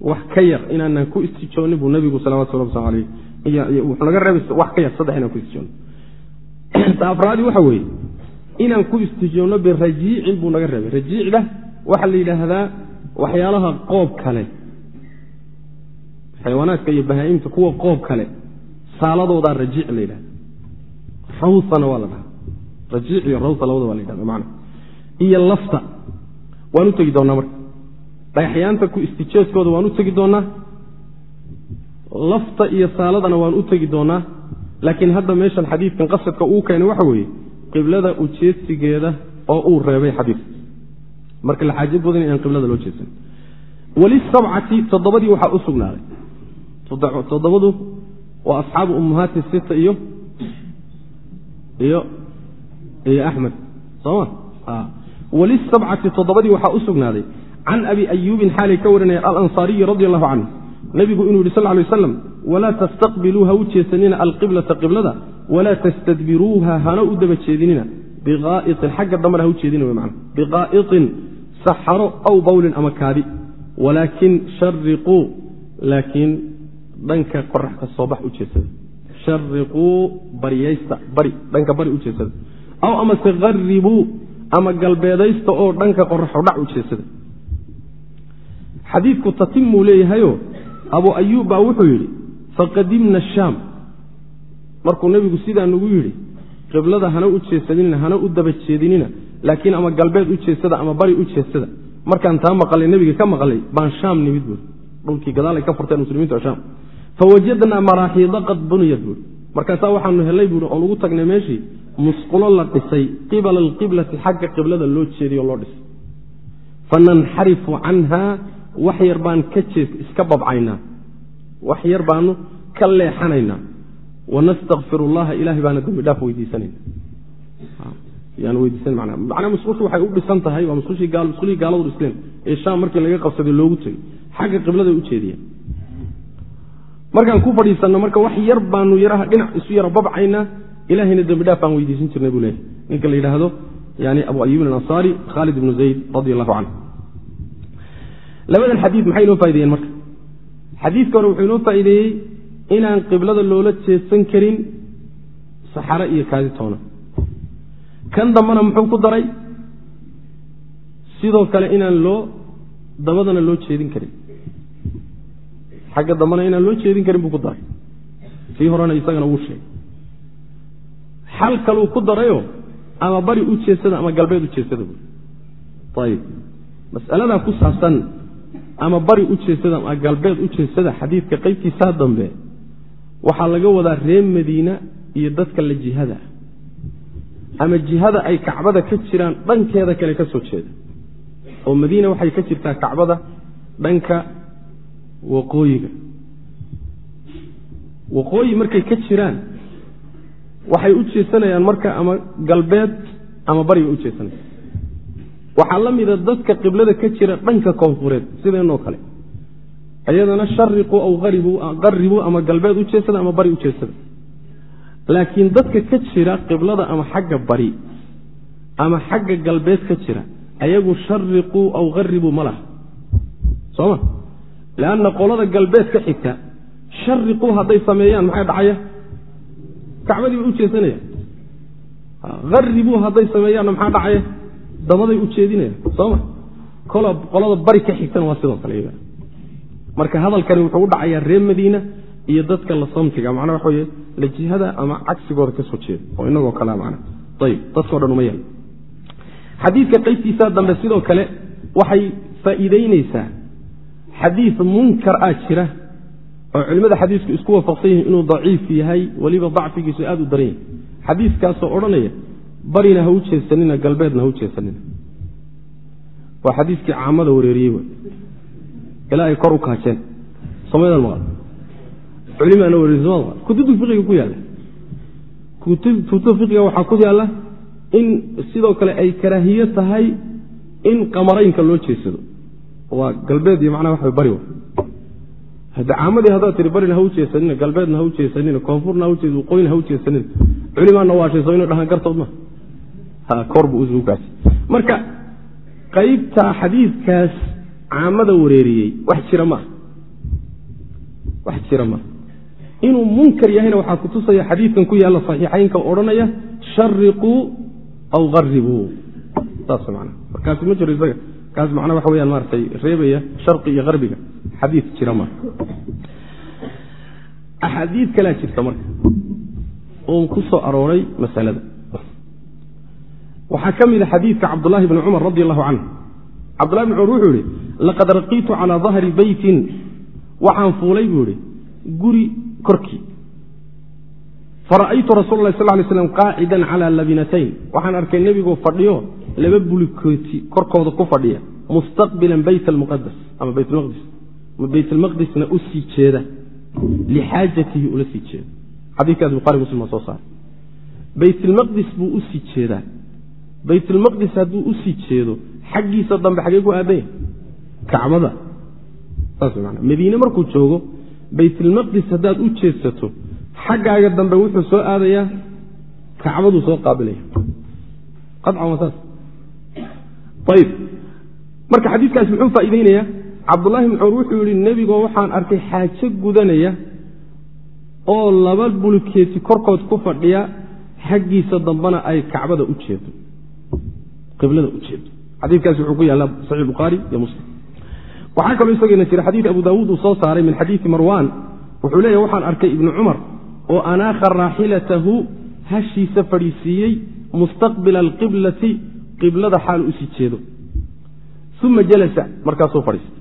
Speaker 1: wax ka yar inaanan ku istijoonin buu nabigu salawatu waslamu aleyh wuxuu naga reebay wax ka yar saddex inaan ku istijoono ta afraadi waxa weeye inaan ku istijoonno birajiicin buu naga reebay. Rajiicda waxaa la yidhaahdaa waxyaalaha qoob kale xayawaanaadka iyo bahaa'imta kuwa qoob kale saaladoodaa rajiic la yidhahda rawsana waa la dhahaa. Rajiic iyo rawsa labada waa la yidhahda macna. Iyo lafta waan u tegi doonnaa marka. Dhagaxyaanta ku istijeeskooda waan u tegi doonnaa lafta iyo saaladana waan u tegi doonnaa laakiin hadda meeshan xadiidkan qasadka uu keenay waxa weeye qiblada ujeedsigeeda oo uu reebay xadiidka marka la xaajo badan inaan qiblada loo jeedsan. Walisabcati toddobadii waxaa u sugnaaday toddobadu waa asxaabu ummahaati sita iyo iyo iyo axmed. Sooma walisabcati toddobadii waxaa u sugnaaday can abi ayuubin xaalay ka warinaya alansaariyi radi allahu canhu. Nebigu inuu yihi sal lay aslam walaa tastaqbiluu ha u jeesanina alqiblata qiblada walaa tastadbiruuha hana u daba jeedinina biqaa'iin xagga dambena ha u jeedina w man biqaa'iطin saxaro aw bawlin ama kaadi walaakin shariquu laakiin dhanka qorax ka soo bax u jeedsada shariquu baryaysta bari dhanka bari u jeedsada aw amase qaribuu ama galbeedaysta oo dhanka qoraxo dhac u jeedsada xadiidku tatimuu leeyahayo abu ayuub baa wuxuu yidhi faqadimna shaam. Markuu nebigu sidaa nagu yidhi qiblada hana u jeesadinina hana u daba jeedinina laakiin ama galbeed u jeedsada ama bari u jeedsada markaan taa maqalay nebiga ka maqlay baan shaam nimid buuri dhulkii gadaal ay ka furteen muslimiintu shaam fawajadnaa maraaxiida qad buniyat buuri markaasaa waxaanu helay buuri oon ugu tagnay meeshii musqulo la dhisay qibala alqiblati xagga qiblada loo jeediyo loo dhisay fananxarifu canha wax yar baan ka jees iska babcaynaa wax yar baanu ka leexanaynaa wanastakfir allaha ilahay baana dembi dhaaf weydiisanayna manaa musqushu waxay u dhisan tahay waa musqushii gaaladu dhisteen ee shaam markii laga qabsaday loogu tegey xagga qibladay u jeediyeen markaan ku fadhiisanno marka wax yar baanu yaraha dhinac isu yara babcaynaa ilahayna dembi dhaaf baan weydiisan jirnay buu leeyahy ninka la yidhaahdo yani abu ayuubin alansaari khaalid ibnu zayd radi allahu canhu labadan xadiid maxay inoo faa'ideeyeen marka? Xadiidka hore wuxuu inoo faa'iideeyey inaan qiblada loola jeedsan karin saxaro iyo kaadi toona. Kan dambana muxuu ku daray? Sidoo kale inaan loo dabadana loo jeedin karin xagga dambana inaan loo jeedin karin buu ku daray. Kii horena isagana wuu sheegay. Xal kaluu ku darayo ama bari u jeedsada ama galbeed u jeedsada buui ayib mas'aladaa ku saabsan ama bari u jeedsada ama galbeed u jeedsada xadiidka qaybtiisaa dambe waxaa laga wadaa reer madiina iyo dadka la jihada. Ama jihada ay kacbada ka jiraan dhankeeda kale ka soo jeeda. Oo madiina waxay ka jirtaa kacbada dhanka waqooyiga. Waqooyi markay ka jiraan waxay u jeesanayaan marka ama galbeed ama bari bay u jeesanayaan. Waxaa la mida dadka qiblada ka jira dhanka koonfureed sideenoo kale. Iyadana shariquu aw qaribuu ama galbeed u jeedsada ama bari u jeedsada laakiin dadka ka jira qiblada ama xagga bari ama xagga galbeed ka jira ayagu shariquu aw qaribuu ma laha. Sooma leanna qolada galbeed ka xigta shariquu hadday sameeyaan maxay dhacaya kacbadii bay u jeesanaya qaribuu hadday sameeyaanna maxaa dhacaya dabaday u jeedinayaan sooma qolada bari ka xigtana waa sidoo kale marka hadalkani wuxuu u dhacayaa reer madiina iyo dadka la samtiga macnaa waxa weye la jihada ama cagsigooda ka soo jeeda oo inagoo kalea macna ayib dadkao dhan uma yaal xadiidka qaybtiisaa dambe sidoo kale waxay faa'iideyneysaa xadiid munkar ah jira oo culimmada xadiisku isku waafaqsan yihiin inuu daciif yahay weliba dacfigiisu aada u daran yahay. Xadiiskaasoo odhanaya barina ha u jeesanina galbeedna ha u jeesanina. Waa xadiiskii caamada wareeriyey ilaa ay kor u kaajeen. Culimaana wareeriy somad kutubta fiqiga ku yaalla. Kutubta fiqiga waxaa ku yaalla in sidoo kale ay karaahiye tahay in qamaraynka loo jeesado waa galbeed iyo macnaha waxa bari hadda caamadii haddaad tihi barina ha u jeesanina galbeedna ha u koonfurna ha jees waqooyina ha u jeesanina culimaana waashayso inu dhahaan gartood ma. Buu usugaas marka qaybta xadiidkaas caamada wareeriyey wax jira maaha wax jira maaha inuu munkar yahayna waxaa kutusaya xadiidkan ku yaalla saxiixaynka odhanaya shariquu aw qaribuu saas man markaasi ma jiro isaga kaas macnaa waxa weyaan maaratay reebaya sharqi iyo qarbiga xadiid jira maaha axaadiid kalea jirta marka. Oo ku soo arooray masalada. Waxaa ka mid a xadiidka cabdulahi bni cumar radi allahu canhu. Cabdullahi bn cumar wuxuu yihi laqad raqiitu calaa dahri beytin waxaan fuulay buu ihi guri korkii. Fara'aytu rasuula lah sal lay slam qaacidan calaa labinatayn. Waxaan arkay nebigoo fadhiyo laba bulikooti korkooda ku fadhiya mustaqbilan beyt almuqadas ama beytmaqdis beytlmaqdisna u sii jeeda? Lixaajatihi ula sii jeeda. Xadiikaas buhari muslim soo saaray. Beytlmaqdis buu u jeedaa baytulmaqdis hadduu u jeedo xaggiisa dambe xagee ku aadanya kacbada. Saas man madiine markuu joogo baytulmaqdis haddaad u jeedsato xaggaaga dambe wuxuu soo aadayaa kacbaduu soo qaabilaya ayib marka xadiidkaas muxuu faa'iideynayaa cabdullahi bn cumar wuxuu yihi nebigoo waxaan arkay xaajo gudanaya oo laba bulkeeti korkood ku fadhiya xaggiisa dambena ay kacbada u jeedo. Qiblada u jeedo. Xadiikaas wuxuu ku yaalla saxix bukhaari iyo muslim. Waxaa kaloo isagana jira xadiid abu daawuud uu soo saaray min xadiidi marwan wuxuu leeyahy waxaan arkay ibnu cumar oo anaakha raaxilatahu hashiisa fadhiisiiyey mustaqbila alqiblati qiblada xaal u sii jeedo. Uma jalasa markaasuu fadhiistay.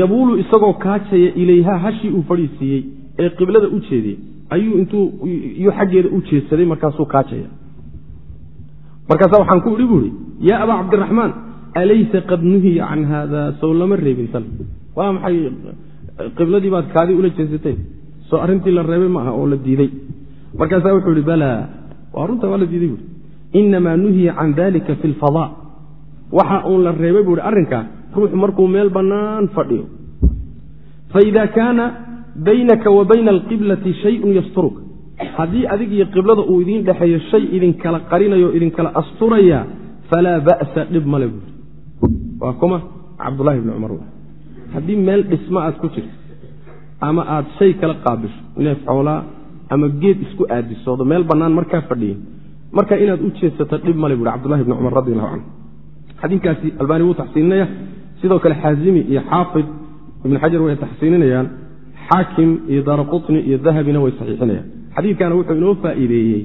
Speaker 1: Yabuulu isagoo kaajaya ilayha hashii uu fadhiisiiyey ee qiblada u jeediyey. Ayuu intuu iyuu xaggeeda u jeedsaday markaasuu kaajaya markaasa waxaan ku idhi bu ihi yaa abaa cabdiraxmaan alaysa qad nuhiya can haada sow lama reebin tan. Waa maxay qibladii baad kaadii ula jeesateen soo arrintii la reebay maaha oo la diiday. Markaasaa wuxuu ihi balaa. Waa runta waa la diiday buui inamaa nuhiya can dalika fi lfadaa waxa uun la reebay buu ihi arrinkaa ruuxu markuu meel bannaan fadhiyo faida kaana baynaka wa bayna alqiblati shayun yasturuka haddii adig iyo qiblada uu idiin dhexeeyo shay idinkala qarinayo o idinkala asturaya falaa ba'sa dhib male buuri waa kuma cabdulahi bni cumar haddii meel dhisma aad ku jirto ama aad shay kala qaabisho neef xoolaa ama geed isku aadisoodo meel bannaan markaa fadhiyin marka inaad u jeedsato dhib male buuri cabdulahi bni cumar radi allahu canhu xadiikaasi albaani wuu taxsiininaya sidoo kale xaazimi iyo xaafid ibn xajar way taxsiininayaan. Xaakim iyo daara qutni iyo dahabina way saxiixinayaan. Xadiidkana wuxuu inoo faa'iideeyey.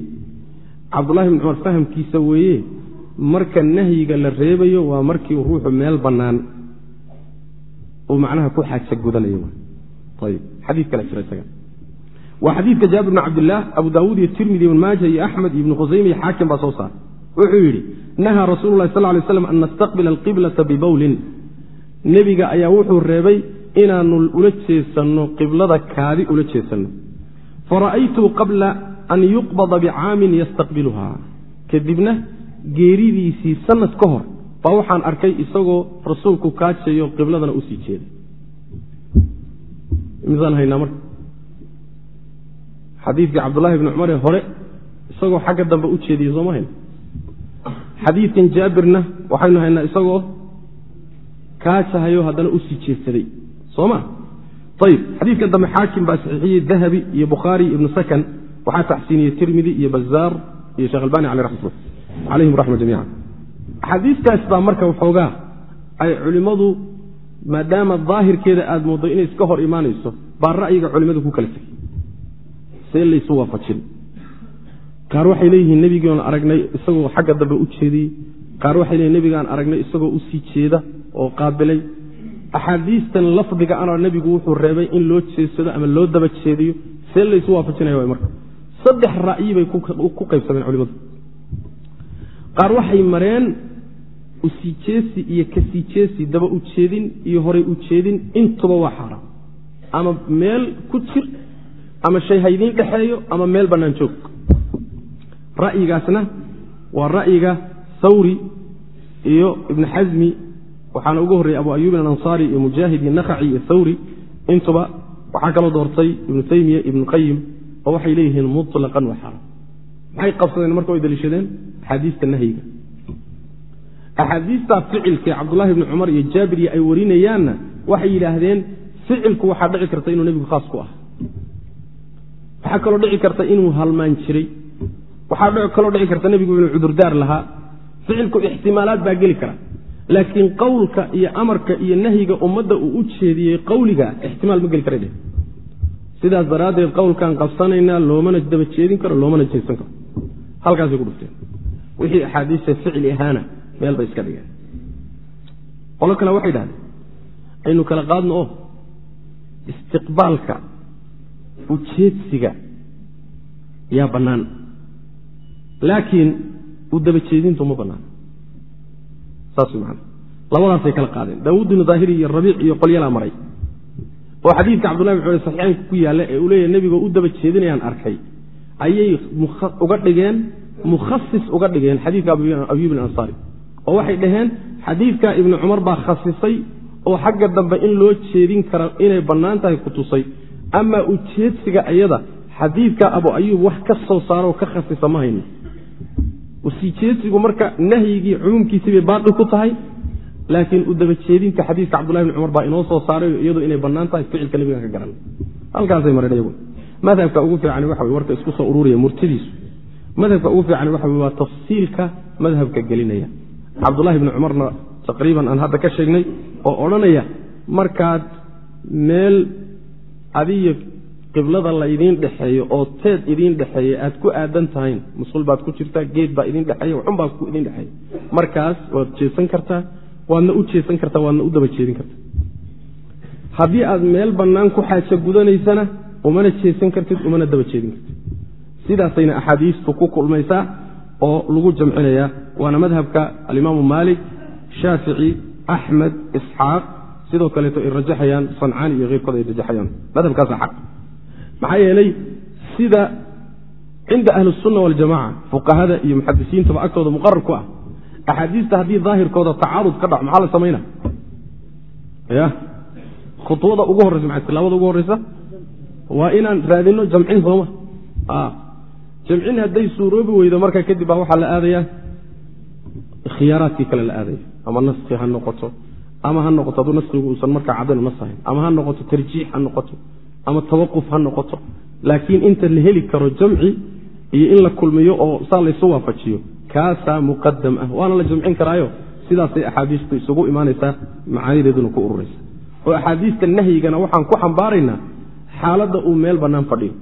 Speaker 1: Cabdullahi bn cumar fahamkiisa weeye marka nahyiga la reebayo waa markii ruuxu meel bannaan uu macnaha ku xaaja gudanayo ayb xadii kale jira isaga waa xadiidka jaabir bn cabdillaah abu daawuud iyo tirmidi ibn maaja iyo axmed iyo ibnu khusayme iyo xaakim baa soo saaray. Wuxuu yidhi nahaa rasuulu lahi sal lay slam an nastaqbila alqiblata bibowlin nebiga ayaa wuxuu reebay inaanu ula jeesanno qiblada kaadi ula jeesanno. Fara'aytu qabla an yuqbada bicaamin yastaqbiluha. Kadibna geeridiisii sanad ka hor baa waxaan arkay isagoo rasuulku kaajayo qibladana u sii jeeday xadiidkii cabdullahi bni cumar ee hore isagoo xagga dambe u jeediyey sooma hayno xadiidkan jaabirna waxaynu haynaa isagoo kaajahayo haddana u sii jeedsaday. Soo ma ayib xadiidkan dambe xaakim baa saxiixiyey dahabi iyo bukhaari ibnu sakan waxaa taxsiiniyey tirmidi iyo bazaar iyo sheekh albani calayhim raxma jamiica axaadiistaas baa marka waxoogaa ay culimmadu maadaama daahirkeeda aada mooddo inay iska hor imaanayso baa ra'yiga culimmadu ku kala tegay see laysu waafajin. Qaar waxay leeyihiin nebigoon aragnay isagoo xagga dambe u jeediyey. Qaar waxay leeyihiin nebigaan aragnay isagoo u sii jeeda oo qaabilay. Axaadiistan lafdiga ana nebigu wuxuu reebay in loo jeedsado ama loo daba jeediyo. See laysu waafajinaya waay marka. Saddex ra'yi bay ku qaybsameen culimadu. Qaar waxay mareen u sii jeesi iyo ka sii jeesi daba u jeedin iyo horay u jeedin intuba waa xaaraam. Ama meel ku jir ama shay haydiin dhexeeyo ama meel bannaan joog. Ra'yigaasna waa ra'yiga thawri iyo ibni xasmi waxaana uga horreeyey abu ayuubin alansaari iyo mujaahid iyo nakhaci iyo thawri. Intuba waxaa kaloo doortay ibnu taymiya ibnu qayim oo waxay leeyihiin mutlaqan waa xaaraam maxay qabsadeen marka way daliishadeen? Axaadiista nahyiga. Axaadiistaa ficilkae cabdullahi bni cumar iyo jaabiriya ay warinayaanna waxay yidhaahdeen ficilku waxaa dhici karta inuu nebigu khaas ku ah waxaa kaloo dhici karta inuu halmaan jiray. Waxaa kaloo dhici karta nebigu inuu cudurdaar lahaa. Ficilku ixtimaalaad baa geli kara. Laakiin qowlka iyo amarka iyo nahyiga ummadda uu u jeediyey qowliga ixtimaal ma geli kara dheh. Sidaas daraaddeed qowlkaan qabsanaynaa loomana daba jeedin karo loomana jeedsan karo. Halkaasay ku dhufteen. Wixii axaadiista ficli ahaana meel bay iska dhigeen. Qolo kale waxay dhahdeen aynu kala qaadno oo istiqbaalka ujeedsiga yaa bannaan. Laakiin u daba jeedintu ma bannaan. Saas maana labadaasay kala qaadeen. Daawuud binu daahiri iyo rabiic iyo qolyalaa maray. Oo xadiidka cabdullahi cumar saxiixaynka ku yaalla ee uu leeyahy nebigoo u daba jeedinayaan arkay. Ayay uga dhigeen mukhasis uga dhigeen xadiidka abyub alansaari oo waxay dhaheen xadiidka ibnu cumar baa khasisay oo xagga dambe in loo jeedin kara inay bannaan tahay ku tusay amaa ujeedsiga ayada xadiidka abu ayuub wax ka soo saaroo ka khasisa ma hayno u sii jeedsigu marka nahyigii cumuumkiisii bay baaqi ku tahay laakiin u xadiidka cabdullahi bn cumar baa inoo soo saaray iyadu inay bannaan tahay ficilka nebigan ka garan. Halkaasay mareen madhabka ugu fiican waxa warka isku soo ururiya murtidiisu madhabka ugu fiican waxa waa tafsiilka madhabka gelinaya. Cabdullahi bni cumarna taqriiban aan hadda ka sheegnay oo odhanaya markaad meel adiyo qiblada laydiin dhexeeyo oo teed idiin dhexeeya aad ku aadan tahayn musul baad ku jirtaa geed baa idin dhexeeya waxun baa ku idin dhexeeya. Markaas waad jeesan kartaa waadna u jeesan kartaa waadna u daba jeedin kartaa. Haddii aad meel bannaan ku xaajo gudanaysana umana jeesan kartid umana daba jeedin kartid. Sidaasayna axaadiistu ku kulmaysaa oo lagu jamcinayaa. Waana madhabka alimaamu maalik shaafici axmed isxaaq sidoo kaleeto ay rajaxayaan sancaani iyo keyrkood ay rajaxayaan. Madhabkaasa xaq. Maxaa yeelay sida cinda ahlisunna waljamaca fuqahada iyo muxadisiintaba agtooda muqarar ku ah. Axaadiista haddii daahirkooda tacaarud ka dhaco maxaa la samayna? Ya. Khuwada ugu horreysa maa tilaabada ugu horreysa? Waa inaan raadino jamcin sooma. Jamcin hadday suuroobi weydo markaa kadib baa waxaa la aadayaa khiyaaraadkii kale la aadaya ama naski ha noqoto ama ha noqoto hadduu naskigu uusan markaa caddayn nas ahayn ama ha noqoto tarjiix ha noqoto. Ama tawaquf ha noqoto. Laakiin inta la heli karo jamci iyo in la kulmiyo oo saa laysu waafajiyo kaasaa muqadam ah. Waana la jamcin karaayo. Sidaasay axaadiistu isugu imaanaysaa macaanideeduna ku ururaysa oo axaadiista nahyigana waxaan ku xambaaraynaa xaaladda uu meel bannaan fadhiyo.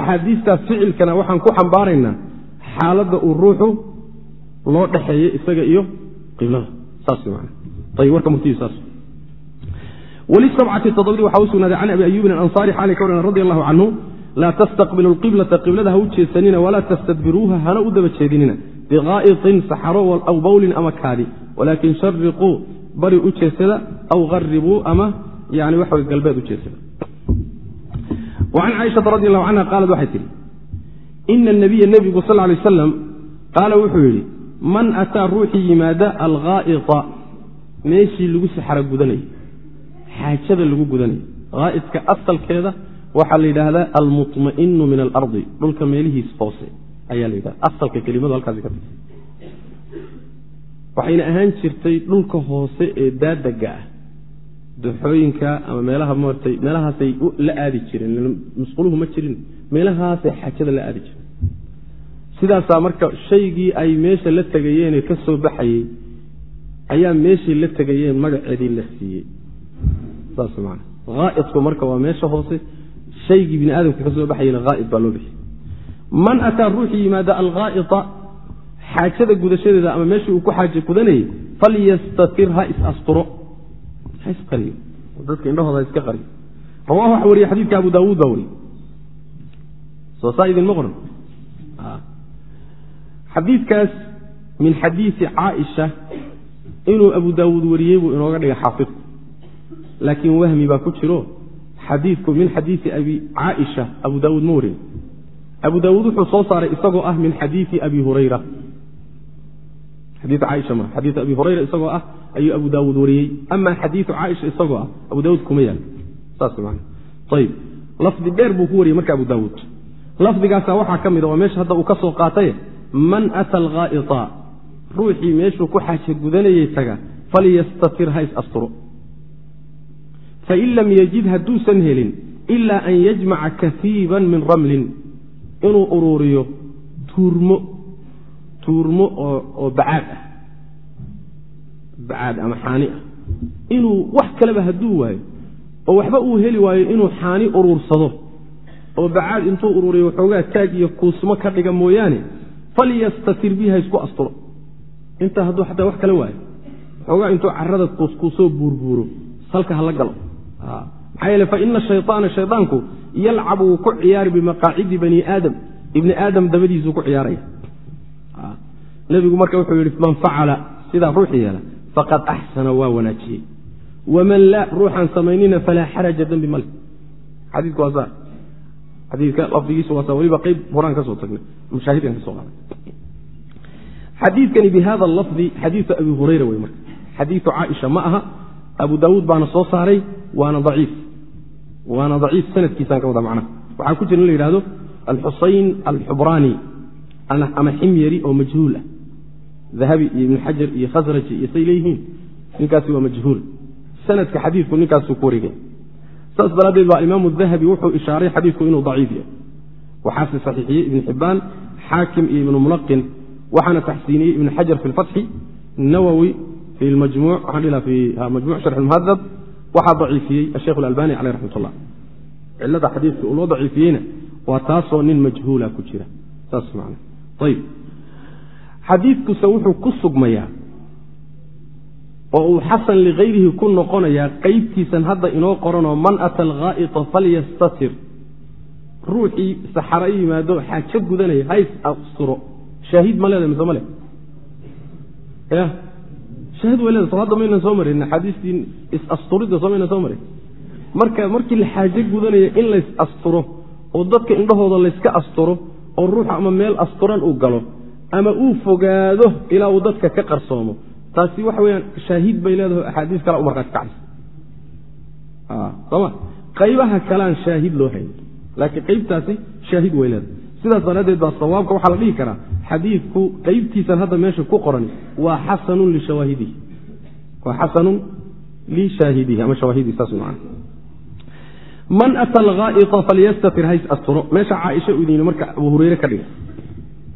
Speaker 1: Axaadiista ficilkana waxaan ku xambaaraynaa xaaladda uu ruuxu loo dhexeeyo isaga iyo qiblada. Saas man ayb warka murtidiis saas wlisabcati todobadii waxaa u sugnaaday can abi ayuubin alansaari xaali ka waran radi allahu canhu laa tastaqbilu lqiblata qiblada ha u jeesanina walaa tastadbiruuha hana u daba jeedinina biqaa'iطin saxaro aw bawlin ama kaadi walaakin shariquu bari u jeesada aw qaribuu ama yani waxa galbeed u jeesada an caaishaa radi allahu canha qaalad waxay tihi ina nabiya nebigu sal lay aslam qaala wuxuu yidhi man ataa ruuxii yimaada alghaa'ita meeshii lagu saxaro gudanayay xaajada lagu gudanayay haa'idka asalkeeda waxaa la yidhaahdaa almuطma'inu min alardi. Dhulka meelihiis hoose ayaa la yidhahda asalka kelimadu halkaasi ka tirsa waxayna ahaan jirtay dhulka hoose ee daadaga ah duxooyinka ama meelaha maratay meelahaasay la aadi jireen musquluhu ma jirin meelahaasay xajada la aadi jireen sidaasaa marka shaygii ay meesha la tegayeenee ka soo ayaa meeshii la tegayeen magaceedii la siiyey. Haaidku marka waa meesha hoose shaygii bini aadamka ka soo baxayena haaid baa loo bixiyey. Man ataa ruuxii yimaada alghaa'ita xaajada gudashadeeda ama meeshii uu ku xaaje gudanayey falyastatir ha is-asturo ha isqariyo dadka indhahooda ha iska qariyo. Rawahu waxa wariye xadiidka abu daawuud baa wariye soo saa idinma qoran. Xadiidkaas min xadiisi caaisha inuu abu daawuud wariyey buu inooga dhigay xaafidku laakiin wahmi baa ku jiro xadiidku min xadiisi abi caaisha abu daawuud ma warin. Abu daawuud wuxuu soo saaray isagoo ah min xadiisi abi hurayra. Xadii caaisha ma xadii abi hurayra isagoo ah ayuu abu daawuud wariyey. Ama xadiiu caaisha isagoo ah abu daawuud kuma yaal. Saas man ayib lafdi dheer buu ku wariyey marka abu daawuud lafdigaasa waxaa ka mid a waa meesha hadda uu ka soo qaatay man ata alghaa'ita ruuxii meeshuu ku xaaja gudanayey taga falyastatir ha is asturo. Fain lam yajid hadduusan helin ilaa an yajmaca kaiiban min ramlin. Inuu uruuriyo tuurmo tuurmo oo bacaad ah. Bacaad ama xaani ah. Inuu wax kaleba hadduu waayo oo waxba uu heli waayo inuu xaani uruursado oo bacaad intuu uruuriyo waxoogaa taag iyo kuusmo ka dhiga mooyaane falyastatir biha isku asturo intaa hadduu xataa wax kala waayo waxoogaa intuu carada kuuskuusoo buurbuuro salka hala galo. Maxaa yeele faina shayaana shaydaanku yalcabu wuu ku ciyaari bimaqaacidi bani aadam. Ibni aadam dabadiisuu ku ciyaaraya. Nebigu marka wuxuu yidhi man facala sidaa ruux yeela faqad axsana waa wanaajiyey. Waman laa ruuxaan samaynina falaa xaraja dembi male. Xadiiku waa saa xadiika lafdigiisu waa saa weliba qeyb horaan ka soo tagnay mashaahidkan ka soo qaaday xadiidkani bi hada lafdi xadiiu abi hurayra wey marka. Xadiiu caaisha ma aha abu daawuud baana soo saaray waana aciif waana daciif sanadkiisaan ka wada macnaha waxaa ku jira in la yidhahdo alxusayn alxubraani ama ximyari oo majhuul ah. Dahabi iyo ibn xajar iyo khasraji iyo say leeyihiin ninkaasi waa majhuul. Sanadka xadiidku ninkaasuu ku wareegay saas daraaddeed baa imaamu dahabi wuxuu ishaaray xadiidku inuu daciif yahay. Waxaase saxiixiyey ibn xibaan xaakim iyo ibnu mulaqin waxaana taxsiiniyey ibn xajar fi lfatxi nawowi fi majmuuc sharx muhadab waxaa daciifiyey asheikh alalbani caleyh raxmat ullah cilada xadiidka uu loo daciifiyeyna waa taasoo nin majhuula ku jira. Saas man ayb xadiidkuse wuxuu ku sugmayaa oo uu xasan likayrihi ku noqonayaa qeybtiisan hadda inoo qoranoo man ata alghaa'ita falyastatir. Ruuxii saxaro yimaado xaajo gudanaya hays asturo shaahid ma leeda mise ma le ya. Shaahid way leeda so hadda maynan soo marin axaadiistii is-asturidda soo maynan soo marin marka markii la xaajo gudanaya in lays asturo oo dadka indhahooda layska asturo oo ruuxa ama meel asturan uu galo ama uu fogaado ilaa uu dadka ka qarsoomo taasi waxa weyaan shaahiid bay leedahay axaadiis kala u markaati kacaysa. Soma qaybaha kalean shaahid loo hayay laakiin qeybtaasi shaahid way leedahay sidaas daraaddeed baa sawaabka waxaa la dhihi karaa xadiidku qeybtiisan hadda meesha ku qoran waa xasanun lishawaahidihi waa xasanun lishaahidihi ama shawaahidihi saas man man ata alghaa'ita falyastatir hays asturo. Meesha caaisha u idin marka abu hureyre ka dhiga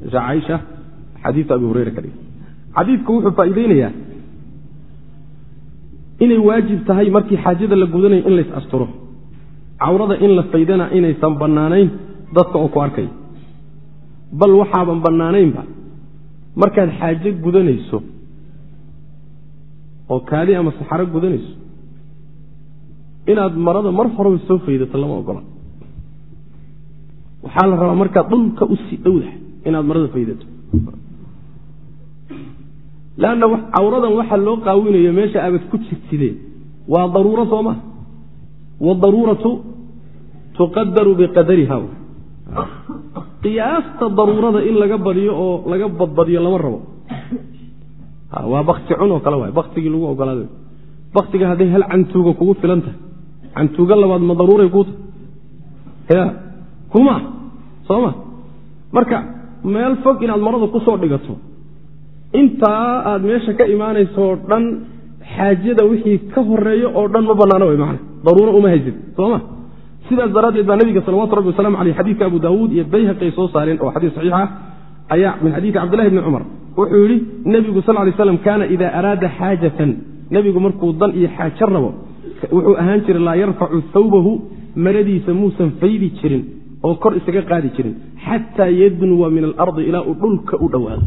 Speaker 1: meesha caaisha xadiidka abu hureyre ka dhiga xadiidku wuxuu faa'iideynayaa inay waajib tahay markii xaajada la gudanayo in lays asturo. Cawrada in la faydana inaysan bannaanayn dadka oo ku arkay bal waxaaban bannaanaynba. Markaad xaajo gudanayso oo kaadi ama saxaro gudanayso inaad marada mar horeba soo faydato lama ogola. Waxaa la rabaa markaad dhulka u sii dhowdahay inaad marada faydato. Lanna cawradan waxa loo qaawinayo meesha aabad ku jirtidee. Waa daruuro soo maa wadaruuratu tuqadaru biqadariha qiyaasta daruurada in laga badiyo oo laga badbadiyo lama rabo. Waa bakti cun oo kale waay. Baktigii lagu ogolaada baktiga hadday hal cantuuga kugu filan tahay. Cantuuga labaad ma daruuray kuu tahay? Ya kuma soo ma marka meel fog inaad marada ku soo dhigato. Intaa aad meesha ka imaanayso oo dhan xaajada wixii ka horeeyo oo dhan ma banaano way macana daruuro uma haysid. Soo ma sidaas daraaddeed baa nabiga salawatu rabbi wasalamu aleyh xadiidka abu daawuud iyo bayhaqi ay soo saareen oo xadiis saxiix ah ayaa min xadiidi cabdillahi bni cumar. Wuxuu yidhi nebigu sal lay slam kaana ida araada xaajatan. Nebigu markuu dan iyo xaajo rabo wuxuu ahaan jiray laa yarfacu thawbahu maradiisa muusan faydi jirin oo kor isaga qaadi jirin xataa yadnuwa min alardi ilaa uu dhulka u dhowaado.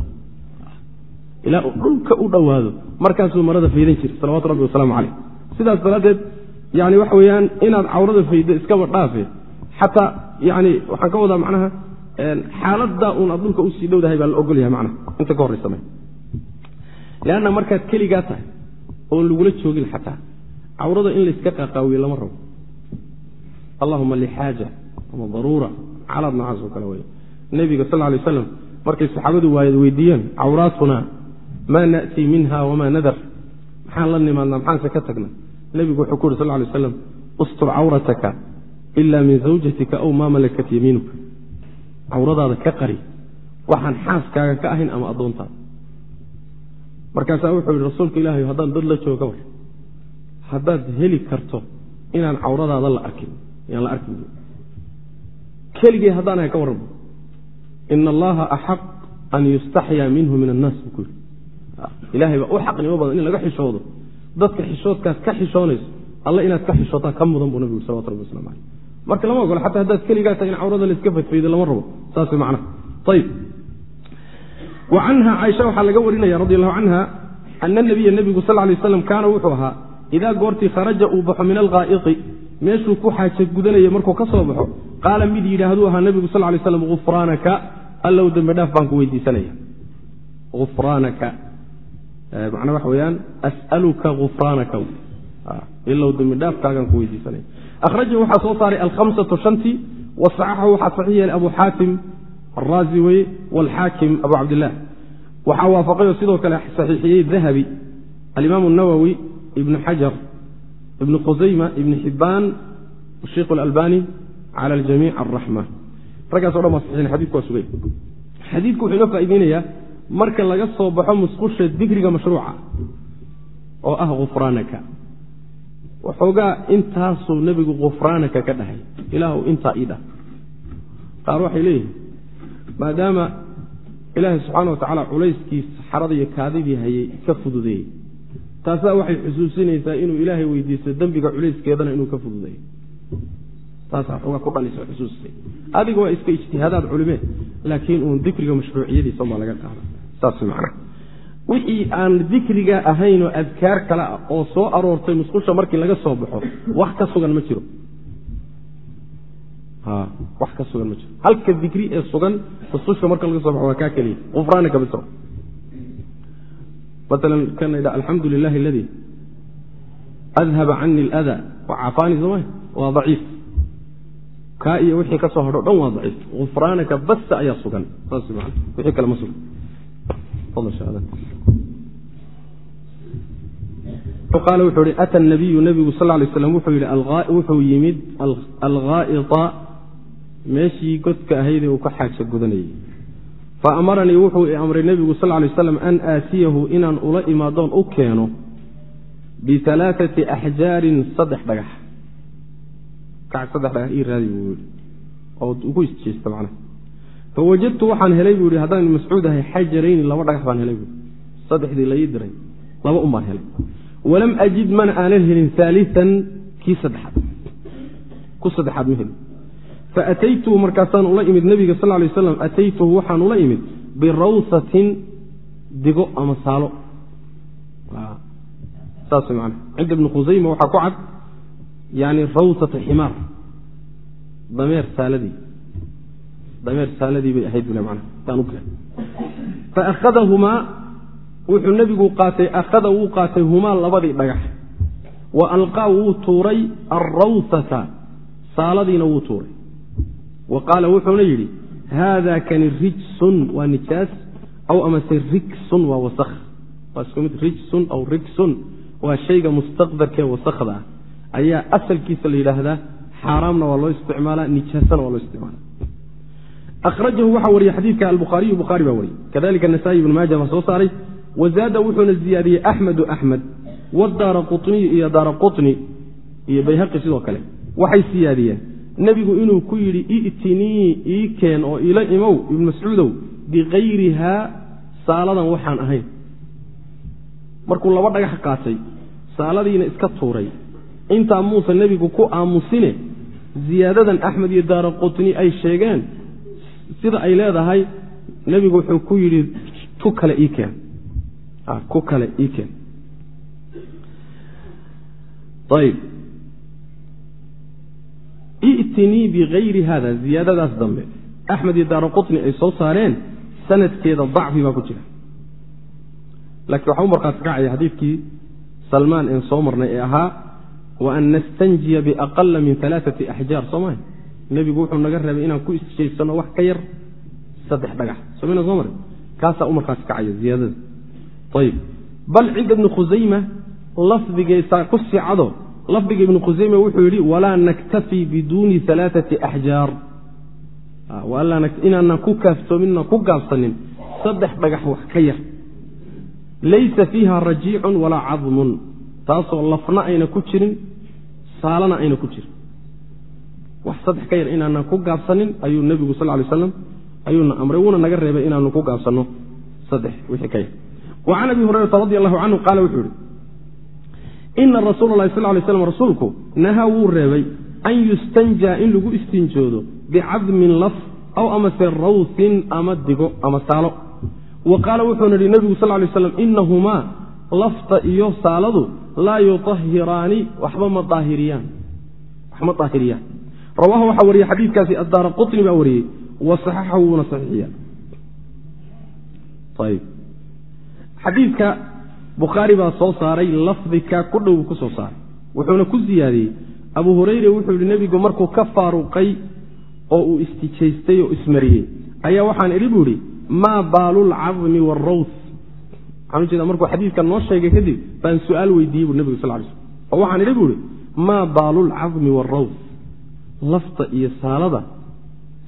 Speaker 1: Ilaa uu dhulka u dhowaado markaasuu marada faydan jiray salawatu rabbi wasalaamu caleyh sidaas daraaddeed yani waxa weeyaan inaad cawrada faydo iskaba dhaafe xataa yani waxaan ka wadaa macnaha xaaladdaa uun aad dhulka u sii dhowdahay baa la ogolyahay macnaha. Inta ka horraysamay leanna markaad keligaa tahay oon lagula joogin xataa cawrada in layska qaqaawiyo lama rabo. Allahuma lixaaja ama daruura calaad noocaas oo kale wey nebiga sal lay aslam markay saxaabadu waayad weydiiyeen cawraatuna maa na'tii minha wamaa nadar. Maxaan la nimaadnaa? Maxaanse ka tagna nebigu wuxuu ku yuri sal lay aslam ustur cawrataka ila min zawjatika aw maa malakat yamiinuka cawradaada ka qari waxaan xaaskaaga ka ahayn ama addoontaada markaasaa wuxuu yihi rasuulka ilahay haddaan dad la jooga war haddaad heli karto inaan cawradaada la arkin yaan la arkin. Keligee haddaan ahay ka warramo ina allaha axaq an yustaxyaa minhu min annaas buu ku yidhi. Ilahay baa u xaqnimo badan in laga xishoodo dadka xishoodkaas ka xishoonayso alla inaad ka xishootaan ka mudan buu nabigu salawatu rabbi waslamu aleyh marka lama ogola xataa haddaad keligaa in cawrada layska fadfaydo lama rabo. Saas way macnaha. Ayib wa canha caaisha waxaa laga warinaya radi allahu canha ana nabiya nebigu sal lay waslam kaana wuxuu ahaa idaa goortii kharaja uu baxo min alghaa'iqi meeshuu ku xaaja gudanaya markuu ka soo baxo qaala mid yidhaahduu ahaa nebigu sal lay slam gufraanaka allow dembi dhaaf baan ku weydiisanaya ufraanaka macnaa waxa weyaan as'aluka gufraanaka. Ilow dembi dhaafkaagaan ku weydiisanaya akhrajahu waxaa soo saaray alhamsatu shantii wa saxaxahu waxaa saxiix yeelay abu xaatim araazi weye waalxaakim abu cabdilah waxaa waafaqay oo sidoo kale saxiixiyey dahabi alimaamu nawowi ibnu xajar ibnu khusayma ibnu xibbaan sheikh alalbani cala aljamiic araxma raggaaso dhan baa saxiixin xadidku sugay. Xadiidku wuxuu inoo faa'iideynayaa marka laga soo baxo musqusha dikriga mashruuca oo ah gufraanaka waxoogaa intaasuu nebigu gufraanaka ka dhahay. Ilaahu intaa ii dhah. Qaar waxay leeyihiin maadaama ilaahay subxaana wa tacaala culayskii saxarada iyo kaadidii hayay ka fududeeyey. Taasaa waxay xusuusinaysaa inuu ilaahay weydiisto dembiga culayskeedana inuu ka fududeeyo taasaa xoogaa ku dhalisa xusuusisay. Adiga waa iska ijtihaadaad culimee laakiin uun dikriga mashruuciyadiisa umaa laga qaada wixii aan dikriga ahayn oo adkaar kale ah oo soo aroortay musqusha markii laga soo baxo wax ka sugan ma jiro. Wax ka sugan ma jiro. Halka dikri ee sugan musqusha marka laga soo baxo waa kaa keliya. Ufraanaka biso maalan kana idha alxamdu lilahi aladii adhaba cani اlada wacafaani sooma waa daciif. Kaa iyo wixii ka soo hadho dhan waa daciif. Gufraanaka basa ayaa sugan. Saas man wixii kale ma sugan ihi ata nabiyu nebigu sal lay slam wuxuu yidhi wuxuu yimid alghaa'ita meeshii godka ahaydee uu ka xaaja gudanayay. Fa amaranii wuxuu i amray nebigu sal lay slam an aatiyahu inaan ula imaadoon u keeno bialaaati axjaarin saddex dhagax. Kac saddex dhagax ii raadi buu yidhi. Oo ugu isjeesta macnaha fawajadtu waxaan helay buu yihi haddaan mascuud ahay xajarayni laba dhagax baan helay bui saddexdii laii diray laba un helay walam ajid man aanan helin aalian kii saddexaad ku saddexaad ma helin faataytuhu markaasaan ula imid nebiga sal lay waslam ataytuhu waxaan ula imid birawsatin digo ama saalo saas man cinda ibni khusayma waxaa ku cad yani rawsata ximaar dameer saaladii dameer saaladii bay ahayd bule mana saan u keen faahadahumaa wuxuu nebigu qaatay akhada wuu qaatay humaa labadii dhagax. Wa alqaa wuu tuuray alrawsata saaladiina wuu tuuray. Wa qaala wuxuuna yidhi haada kani rijsun waa nijaas aw amase rigsun waa wasakh. Waa isku mid rijsun aw rigsun waa shayga mustaqdarkee wasakhda ah. Ayaa asalkiisa la yidhaahdaa xaaraamna waa loo isticmaalaa nijaasana waa loo isticmaala akhrajahu waxaa wariyey xadiidka albukhaariyu bukhaari baa wariyey kadalika nasaai ibnu maaja baa soo saaray wazaada wuxuuna ziyaadiyey axmedu axmed wadaara quniyu iyo daara quni iyo bayhaqi sidoo kale waxay siyaadiyeen nebigu inuu ku yidhi i'tinii ii keen oo ila imow ibnu mascuudow bikayrihaa saaladan waxaan ahayn markuu laba dhagax qaatay saaladiina iska tuuray intaa muuse nebigu ku aamusine ziyaadadan axmed iyo daara qutni ay sheegeen sida ay leedahay nebigu wuxuu ku yidhi tu kale ii keen. Ku kale ii keen. Ayb i'tinii bikayri hada ziyaadadaas dambe axmed iyo daara ay soo saareen sanadkeeda dacfi baa ku jira. Laakiin waxaa u markhaati kacaya xadiidkii salmaan een soo marnay ee ahaa wa an nastanjiya biaqala min alaaati axjaar soo maha nebigu wuxuu naga reebay inaan ku isjeysano wax ka yar saddex dhagax. Somayna soo marin? Kaasaa u markhaati kacaya ziyaadada. Ayib bal cinda ibni khusayma lafdigeesaa ku sicado lafdiga ibni khusayma wuxuu yidhi walaa naktafi biduuni alaaati axjaar inaanan ku kaaftoominna ku gaabsanin saddex dhagax wax ka yar. Laysa fiiha rajiicun walaa cadmun. Taasoo lafna ayna ku jirin saalana ayna ku jirin wax saddex ka yar inaanan ku gaabsanin ayuu nebigu sal lay slam ayuuna amray wuuna naga reebay inaanu ku gaabsanno. Saddex wixii ka yar. Wa can abi hurayrata radi allahu canhu qaala wuxuu yihi ina rasuula lahi sal lay slam rasuulku nahaa wuu reebay an yustanjaa in lagu istinjoodo bicadmin laf aw amase rawsin ama digo ama saalo. Wa qaala wuxuuna yihi nebigu sal lay slam inahumaa lafta iyo saaladu laa yuahiraani waxba ma daahiriyaan rawaha waxaa wariyey xadiidkaasi addaara qutni baa wariyey wa saxaxahu wuuna saxiixiya. Ayb xadiidka bukhaari baa soo saaray lafdika ku dhow ku soo saaray. Wuxuuna ku siyaadiyey abu hurayre wuxuu yihi nebigu markuu ka faaruqay oo uu istijaystay oo ismariyey. Ayaa waxaan idhi buu idhi maa baalu lcadmi waraws waxaan ujeeda markuu xadiidkan noo sheegay kadib baan su'aal weydiiyey bu nebigu sal lay slm oo waxaan idhi buu ihi maa baalu lcadmi waraws lafta iyo saalada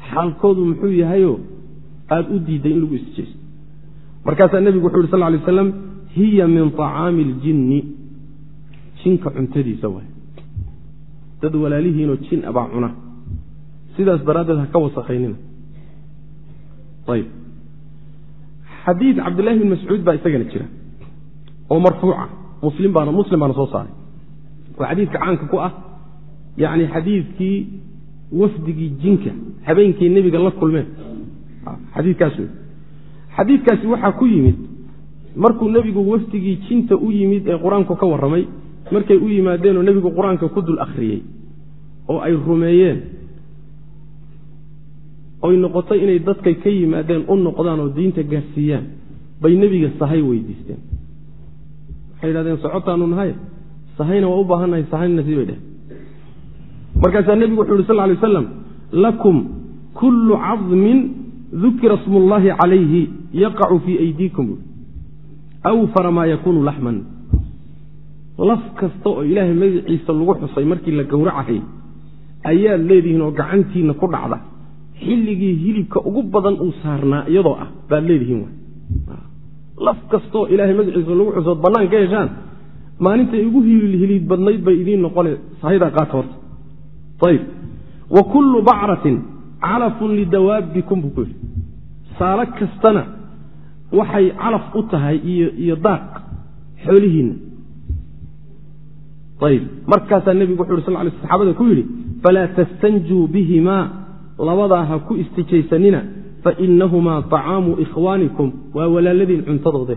Speaker 1: xaalkoodu muxuu yahayoo aada u diiday in lagu istijaysto markaasaa nebigu wuxu yhi sal lay aslam hiya min طacaami اljinni jinka cuntadiisa waay dad walaalihiinoo jin abaa cuna. Sidaas daraaddeed ha ka wasakhaynina ayb xadiid cabdillahi bn mascuud baa isagana jira oo marfuuca. Muslim baana muslim baana soo saaray. Oo xadiidka caanka ku ah yacni xadiidkii wafdigii jinka habeenkii nebiga la kulmeen. Xadiidkaas wey xadiidkaasi waxaa ku yimid markuu nebigu wafdigii jinta u yimid ee qur'aanku ka warramay markay u yimaadeenoo nebigu qur'aanka ku dul akhriyey oo ay rumeeyeen oy noqotay inay dadkay ka yimaadeen u noqdaan oo diinta gaadhsiiyaan bay nebiga sahay weydiisteen. Waxay yidhahdeen socotaanu nahay sahayna waa u baahannahay sahayna sii bay dheh markaasaa nebigu wuxu yhi sal lay aslam lakum kullu cadmin dukira smullaahi calayhi yaqacu fii aydiikum. Awfara maa yakuunu laxman. Laf kasta oo ilaahay magaciisa lagu xusay markii la gowracahay ayaad leedihiin oo gacantiinna ku dhacda. Xilligii hilibka ugu badan uu saarnaa iyadoo ah baad leedihiin laf kastaoo ilaahay magaciisa lagu xusood bannaan ka heshaan maalintay ugu hiliid badnayd bay idiin noqone sahaydaa qaata horta ayb. Wa kullu bacratin calafun lidawaabikum buu ku yidhi. Saalo kastana waxay calaf u tahay iyo daaq xoolihiinna. Ayb. Markaasaa nebigu wuxu yhi sal ly saxaabada ku yidhi falaa tastanjuu bihimaa labadaa ha ku istijaysanina fainahumaa طacaamu ikhwaanikum waa walaaladiin cuntadoode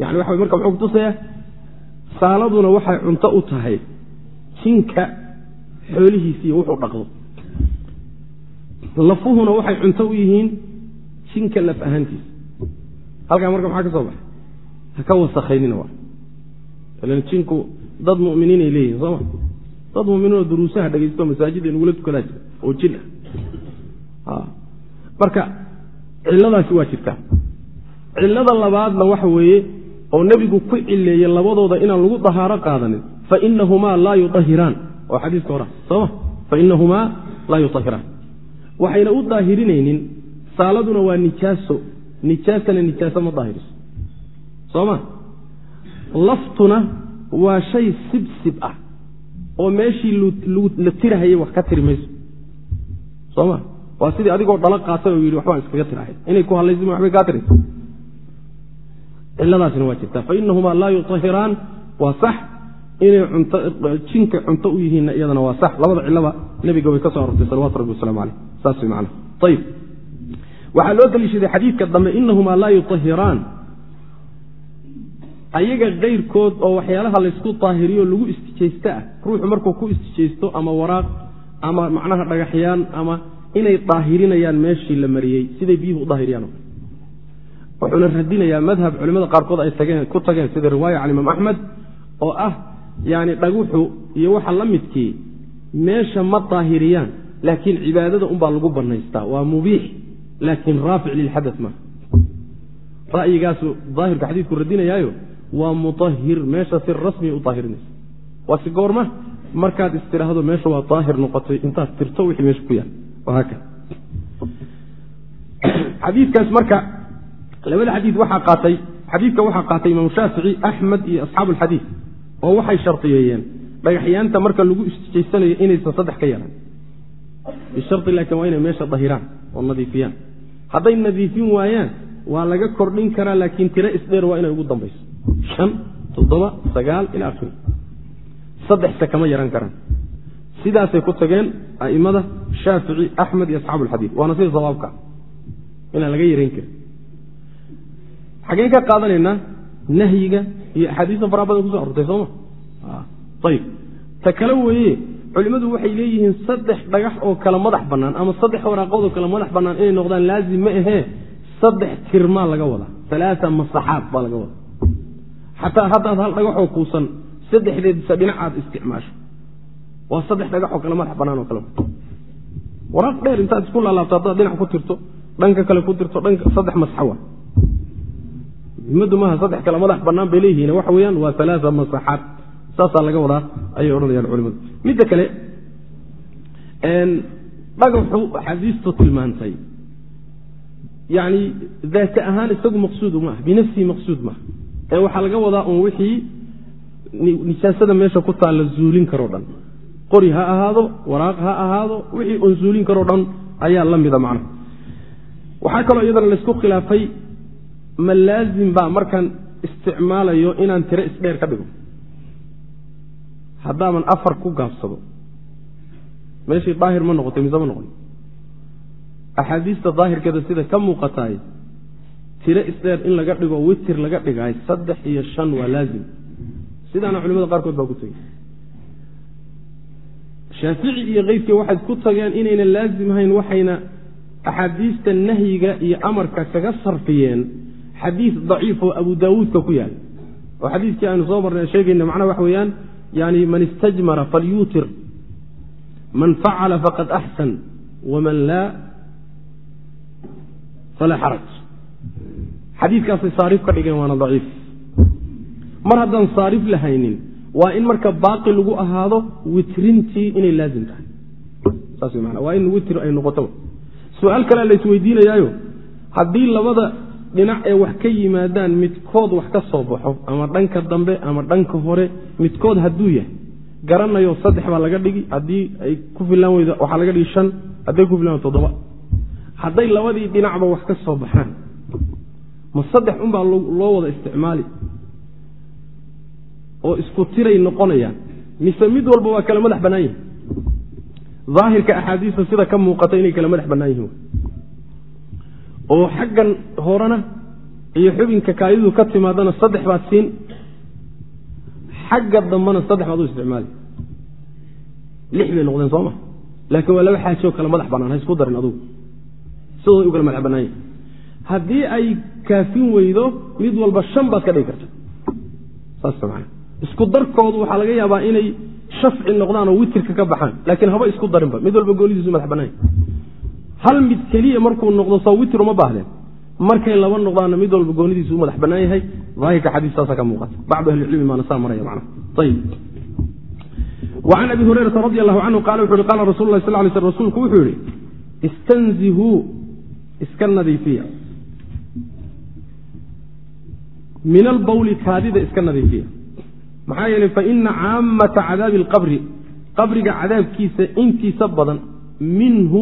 Speaker 1: yani waxa marka muxuu kutusaya saaladuna waxay cunto u tahay jinka xoolihiisiiyo wuxuu dhaqdo. Lafuhuna waxay cunto u yihiin jinka laf ahaantiisa. Halkaa marka maxaa ka soo baxay? Ha ka wasakhaynina waa. Ilan jinku dad muminiinay leeyihiin sooma dad muminiinoo duruusaha dhegaysto masaajidda nagula tukadaa jira oo jin ah. Marka ciladaasi waa jirtaa cilada labaadna waxa weeye oo nebigu ku cileeyey labadooda inaan lagu dahaaro qaadanin fainahumaa laa yuahiraan waa xadiiska hora sooma fainahumaa laa yuahiraan waxayna u daahirinaynin saaladuna waa nijaaso nijaasana nijaaso ma daahiriso sooma laftuna waa shay sibsib ah oo meeshii la tirahayay wax ka tiri mayso soma waa sidii adigoo dhalo qaatay oo yidhi waxbaan iskaga tirahay inay ku hadlaysima waxbay kaa tiraysa ciladaasina waa jirtaa fainahumaa laa yuahiraan waa sax inay jinka cunto u yihiinna iyadana waa sax. Labada cilaba nebiga way ka soo arortay salawatu rabbi waslamu aleyh saas macana ayib waxaa loo daliishaday xadiidka dambe inahumaa laa yuahiraan ayaga kayrkood oo waxyaalaha laysku daahiriyo lagu istijaysto ah ruuxu markuu ku istijaysto ama waraaq ama macnaha dhagaxyaan ama inay daahirinayaan meeshii la mariyey siday biyuhu u daahiriyaan wuxuuna radinayaa madhab culimmada qaarkood ay ku tageen sida riwaaya can imaam axmed oo ah yani dhaguxu iyo waxa la midkii meesha ma daahiriyaan laakiin cibaadada unbaa lagu banaystaa waa mubiix laakiin raafic lilxada maaha ra'yigaasu daahirka xadiidku radinayaayo waa muahir meesha si rasmiya u daahirinaysa waa si goorma markaad istiraahdo meesha waa daahir noqotay intaad tirto wixii meesha ku yaal. Xadiikaas marka labada xadii waxaa qaatay xadiidka waxaa qaatay imaam shaafici axmed iyo asxaabu alxadiid oo waxay shardiyeeyeen dhagaxyaanta marka lagu istijaysanayo inaysan saddex ka yeelan bishari laakiin waa inay meesha dahiraan oo nadiifiyaan. Hadday nadiifin waayaan waa laga kordhin karaa laakiin tiro isdheer waa inay ugu dambayso. An toddoba sagaal ila akhiri saddexse kama yaran karaan. Sidaasay ku tageen a'immada shaafici axmed iyo asxaabu alxadiid waana sida sawaabka. Inaan laga yarayn karin. Xaggeen ka qaadanaynaa nahyiga iyo axaadiista faraha badan kuso arortay sooma ayib ta kale weeye culimmadu waxay leeyihiin saddex dhagax oo kale madax bannaan ama saddex waraaqood oo kale madax bannaan inay noqdaan laazim ma ahee saddex tirmaa laga wadaa alaaa masaxaad baa laga wadaa xataa haddaad hal dhagaxoo kuusan saddexdeedisa dhinacaad isticmaasho. Waa saddex dhagaxoo kale madax bannaan oo kale waraaq dheer intaad isku laalaabto haddaad dhinac ku tirto dhanka kale ku tirto saddex masxa waa muhimadu maaha saddex kale madax bannaan bay leeyihiin. Waxa weeyaan waa alaaa masaxaad. Saasaa laga wadaa ayay odhanayaan culimadu midda kale dhagaxu axaadiistu tilmaantay. Yani daata ahaan isagu maqsuudu maaha binafsihi maqsuud maaha. Ee waxaa laga wadaa un wixii nijaasada meesha ku taalla zuulin karoo dhan. Qori ha ahaado waraaq ha ahaado wixii un zuulin karoo dhan ayaa la mida macna waxaa kaloo iyadana laysku khilaafay ma laazim baa markaan isticmaalayo inaan tiro isdheer ka dhigo. Haddaaman afar ku gaabsado meeshii daahir ma noqotay mise ma noqon? Axaadiista daahirkeeda sida ka muuqataay tiro isdheer in laga dhigo witir laga dhigaay saddex iyo shan waa laazim. Sidaana culimada qaarkood baa ku tegey. Shaafici iyo keyrkii waxay ku tageen inayna laazim hayn waxayna axaadiista nahyiga iyo amarka kaga sarfiyeen xadiis daciif oo abu daawuudka ku yaal. Oo xadiiskii aynu soo marnay sheegayna macnaha waxa weeyaan yani man istajmara falyuutir man facala faqad axsan waman laa falaa xaraj xadiikaasay saarif ka dhigeen waana daciif. Mar haddaan saarif lahaynin waa in marka baaqi lagu ahaado witrintii inay laazim tahay. Saas man waa in witr ay noqoto. Su'aal kalea la isweydiinayaayo haddii labada dhinac ee wax ka yimaadaan midkood wax ka soo baxo ama dhanka dambe ama dhanka hore midkood hadduu yahay. Garanayo saddex baa laga dhigi haddii ay ku filaan weydo waxaa laga dhigi shan hadday ku filaan toddoba. Hadday labadii dhinacba wax ka soo baxaan ma saddex unbaa loo wada isticmaali. Oo isku tiray noqonayaan. Mise mid walba waa kala madax bannaan yihiin daahirka axaadiista sida ka muuqata inay kala madax bannaan yihiin oo xaggan horena iyo xubinka kaadidu ka timaadana saddex baad siin xagga dambena saddex baad u isticmaali. lix bay noqdeen soo ma? laakiin waa laba xaajoo kale madax bannaan ha isku darin adugu. Sidooday u kala madax bannaan yihiin haddii ay kaafin weydo mid walba shan baad ka dhigi karta. Saas man isku darkoodu waxaa laga yaabaa inay shafci noqdaan oo witirka ka baxaan laakiin haba isku darinba mid walba goonidiisu madax bannaan hal mid keliya markuu noqdo soo witir uma baahdeen markay laba noqdaanna mid walba goonidiisu u madax bannaan yahay daahirka xadiis saasa ka muuqata. Bacdu ahlicilmi maana saa maraya ayib wacan abi hurayrata radi allahu canhu qaala wuxu uhi qaala rasul lah sal lay sl rsulku wuxuu yihi istanzihuu iska nadiifiya. Min albawli kaadida iska nadiifiya maxaa yeelay faina caamata cadaabi alqabri qabriga cadaabkiisa intiisa badan minhu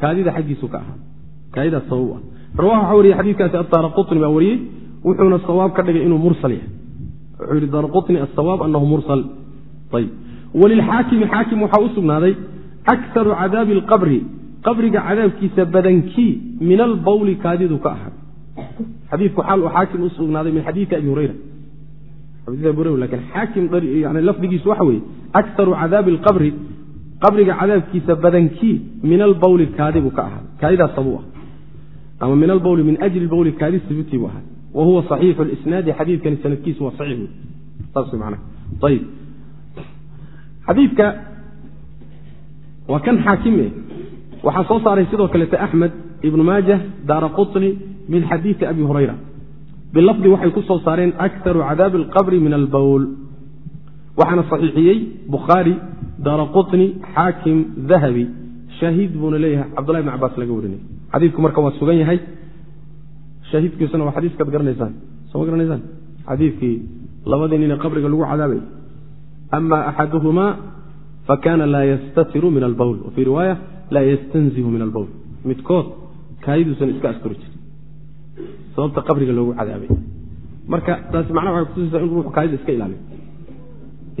Speaker 1: kaadida xaggiisu ka ahaa. Kaadidaas sabab ah. Rawaha waxaa wariyey xadiikaasi adaara baa wariyey wuxuuna sawaab ka dhigay inuu mursal yahay. Wuxuu yihi daara asawaab anahu mursal. Ayb walilxaakimi xaakim waxaa u sugnaaday akaru cadaabi alqabri. Qabriga cadaabkiisa badankii min albawli kaadidu ka ahaa. Xadiiku xaal uu xaakim u min xadiidi abi hurayra. Lakin xaakim lafdigiisu waxa weeye akaru cadaabi alqabri qabriga cadaabkiisa badankii min albawli kaadi buu ka ahaa. Kaadidaas sabuu ah. Ama min albawli min ajli bawli kaadi sabutii buu ahaa. Wa huwa saxiixu lisnaadi xadiidkani sanadkiisu waa saxiix saas man ayib xadiidka waa kan xaakime waxaa soo saaray sidoo kaleete axmed ibnu maajah daara qutni min xadiidi abi hurayra. Bilafdi waxay ku soo saareen akaru cadaabi alqabri min albowl waxaana saxiixiyey bukhaari daara qutni xaakim dahabi. Shaahiid buuna leeyahay cabdullahi bn cabaas laga warinay. Xadiidku marka waa sugan yahay. Shahiidkiisuna waa xadiiskaad garanaysaan. Sooma garanaysaan? Xadiidkii labadii nine qabriga lagu cadaabay. Ama axaduhumaa fakana laa yastatiru min albowl wa fii riwaaya laa yastanzihu min albowl midkood kaayiduusan iska asturi jirin. Sababta qabriga loogu cadaabay. Marka taasi macnaha waxay kutusaysaa in ruuxu kaadida iska ilaaliyo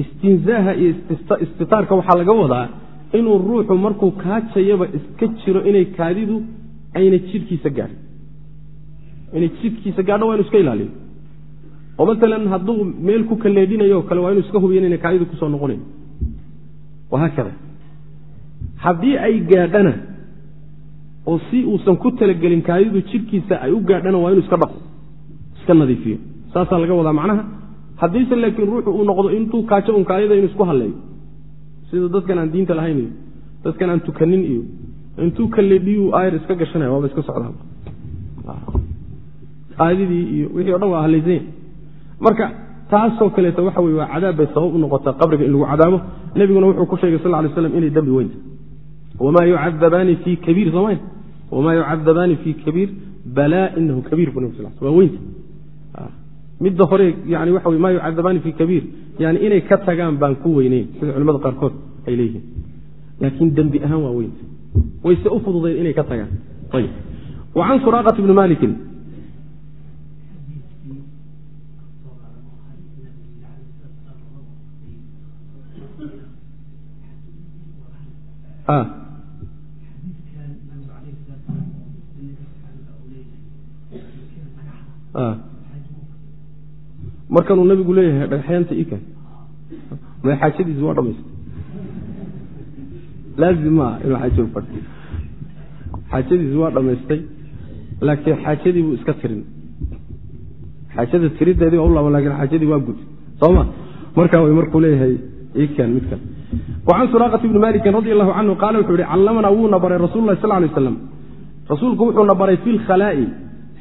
Speaker 1: istinzaaha iyo istitaarka waxaa laga wadaa inuu ruuxu markuu kaajayaba iska jiro inay kaadidu ayna jidhkiisa gaadhin. Inay jidhkiisa gaadho waa inu iska ilaaliyo. Oo maalan hadduu meel ku kaleedhinayo o kale waa inu iska hubiyo inayna kaadidu ku soo noqonayn wahaakada haddii ay gaadhana oo si uusan ku talagelin kaadidu jidhkiisa ay u gaadhana waa inu iska dhaqo iska nadiifiyo. Saasaa laga wadaa macnaha haddiise laakiin ruuxu uu noqdo intuu kaajo un kaadida inuu isku halleeyo sida dadkan aan diinta lahayn iyo dadkan aan tukanin iyo intuu kaleedhiyu ayr iska gashanaya waaba iska socdaa kaadidii iyo wixii o dhan waa hallaysanya marka taasoo kaleeto waxa weye waa cadaab bay sabab u noqotaa qabriga in lagu cadaabo nebiguna wuxuu ku sheegay sal lay slam inay dembi weynta wamaa yucadabaani fii kabiir sooma wamaa yucadabaani fii kabiir? Balaa inahu kabiir bu nab sal waa weynta midda hore yani waxa maa yucadabaani fii kabiir. Yani inay ka tagaan baan ku weyneyn sida culimada qaarkood ay leeyihiin. Laakiin dembi ahaan waa weynta wayse u fududayn inay ka tagaan. Ayb wa can suraaqat bni malikin markanuu nabigu leeyahay dhagxyaanta ikan ma xaajadiisi waa dhamaystay laazim maa inuu xaajo fad xaajadiisi waa dhammaystay laakiin xaajadii buu iska tirin. Xaajada tirideedii baa u laaban laakiin xaajadii waa gud sooma markaa way markuu leeyahay ikan midkan wacan suraaqat bni malikin radi allahu canhu qaala wuxuu yihi callamanaa wuuna baray rasul sal lay aslam rasuulku wuxuuna baray fi lkhalaa'i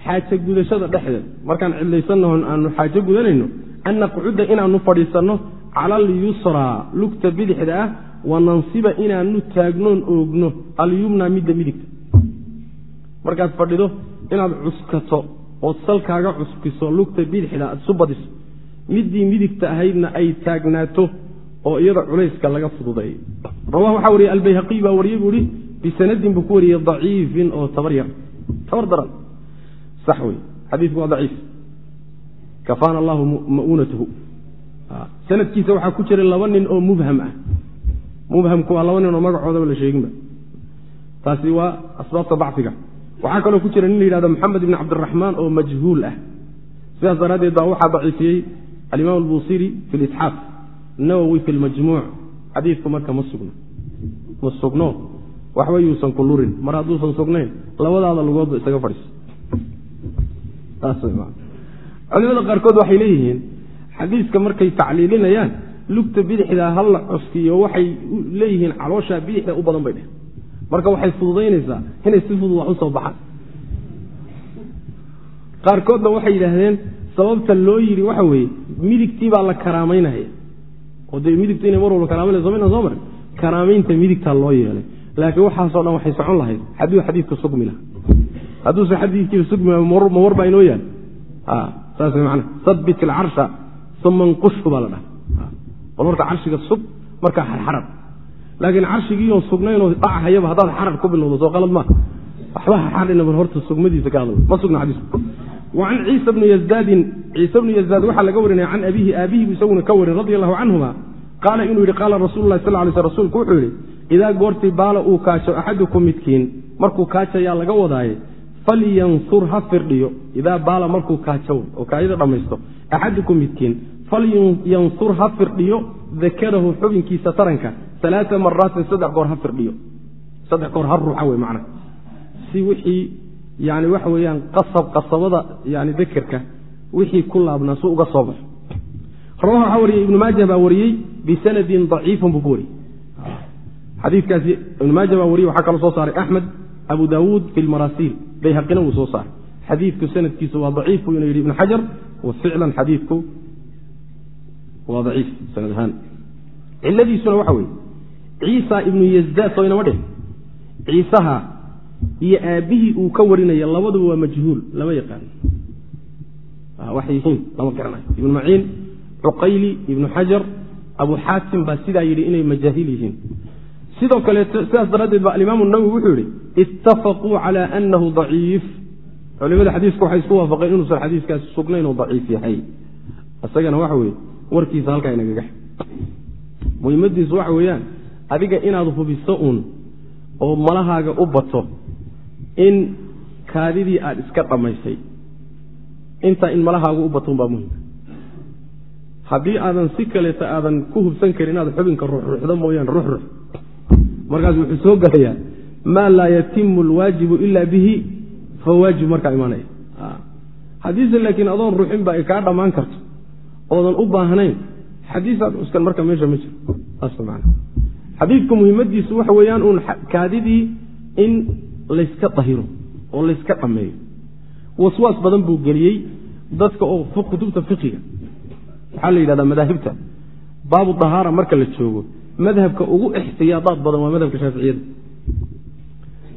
Speaker 1: xaajo gudashada dhexdeed. Markaan cidlaysannaho aanu xaajo gudanayno an naqcuda inaanu fadhiisanno cala alyusraa lugta bidixda ah wa nansiba inaanu taagnoon oogno alyumna midda midigta. Markaad fadhido inaad cuskato ood salkaaga cuskiso lugta bidixda aad isu badiso. Middii midigta ahaydna ay taagnaato oo iyada culayska laga fududeeyo rawah waxaa wariyey albayhaqiy baa wariyey buu ihi bisanadin buu ku wariyey daciifin oo tabar yar tabar daran sax wey xadiidku waa daciif kafaana allahu ma'uunatahu sanadkiisa waxaa ku jira laba nin oo mubham ah mubhamku waa laba nin oo magacoodaba la sheeginba taasi waa asbaabta dacfiga waxaa kaloo ku jira nin la yidhahdo moxamed ibn cabdiraxmaan oo majhuul ah sidaas daraaddeed baa waxaa daciifiyey alimaam albusiri fi lisxaaf nawowi fi lmajmuuc xadiidku marka ma sugno ma sugno waxba yuusan ku lurin mar hadduusan sugnayn labadaada lugoodba isaga fadhiiso culimada qaarkood waxay leeyihiin xadiiska markay tacliilinayaan lugta bidixda halla coskiyo waxay leeyihiin caloosha bidixda u badan bay dheh. Marka waxay fududaynaysaa inay si fudud wax u baxaan. Qaarkoodna waxay yidhaahdeen sababta loo yidhi waxa weeye midigtii baa la karaamaynaya oo dee midigta inay mar walba karaamayna somayna soo marin karaamaynta midigtaa loo yeelay. Laakiin waxaasoo dhan waxay socon lahayd. Hadduu xadiidka sugmi laha hadduuse xadiidkiiba sugmi ma war baa inoo yaal. Saas man sabit alcarsha uma nqushhu baa la dhaha bal marka carshiga sug markaa xarxarad laakiin carshigiioo sugnaynoo dhachayaba haddaad xarad ku bilowdo soo qalad maa waxba xaadhina bal horta sugmadiisa ka hadla ma sugna xadiisku wacan ciisa bni yazdadin ciise bni yazaad waxaa laga warinaya can abiihi aabihiibu isaguna ka warin radi allahu canhuma qaala inuu yidhi qaala rasuulu lahi sal lay sl rsulku wuxuu yidhi idaa goortii baala uu kaajo axadukum midkiin markuu kaajayaa laga wadaaye falyansur ha firdhiyo. Idaa baala markuu kaajo oo kaayada dhammaysto axadukum midkiin falyansur ha firdhiyo dakarahu xubinkiisa taranka alaaa maraatin saddex goor ha firdhiyo. Saddex goor ha ruuxa wey macna. Si wixii yani waxa weeyaan qasab qasabada yani dekerka wixii ku laabnaa su uga soo baxo. Rawaha waxaa wariyey ibnu maaja baa wariyey bisanadin daciifin buu ku wariyey xadiikaasi ibnu maaja baa wariyey waxaa kaloo soo saaray axmed abu daawuud fi lmarasiil bayhaqina wuu soo saaray. Xadiidku sanadkiisu waa daciif buu ina yidhi ibnu xajar wa xadiidku waa daciif sanad ahaan. Ciladiisuna waxa weeye ciisa ibnu yazdaad soo inama dheh ciisaha iyo aabbihii uu ka warinaya labaduba waa majhuul lama yaqaan. Waxay yihiin lama garanayo. Ibnu maciin cuqayli ibnu xajar abu xaatim baa sidaa yidhi inay majaahil yihiin sidoo kaleeto sidaas daraaddeed ba alimaamu nawowi wuxuu yidhi ittafaquu cala anahu daciif. Culimada xadiisku waxay isku waafaqeen inuusan xadiiskaasi sugnayn oo daciif yahay. Isagana waxa weeye warkiisa halkaa inagaga muhimmadiisu waxa weeyaan adiga inaad hubiso uun oo malahaaga u bato in kaadidii aad iska dhammaysay. Intaa in malahaagu u bato unbaa muhiim haddii aadan si kaleeto aadan ku hubsan karin inaad xubinka ruxruxdo mooyaane ruxrux markaas wuxuu soo gelayaa maa laa yatimu alwaajibu ila bihi fa waajib markaa imaanaya. Haddiise laakiin adoon ruxinba ay kaa dhammaan karto oodan u baahnayn xadiisaad cuskan marka meesha ma jiro. Xadiidku muhimmadiisu waxa weeyaan uun kaadidii in layska dahiro oo layska dhammeeyo waswaas badan buu geliyey dadka oo kutubta fiqiga waxaa la yidhahdaa madaahibta. Baabu dahaara marka la joogo madhabka ugu ixtiyaadaad badan waa madhabka shaaficiyada.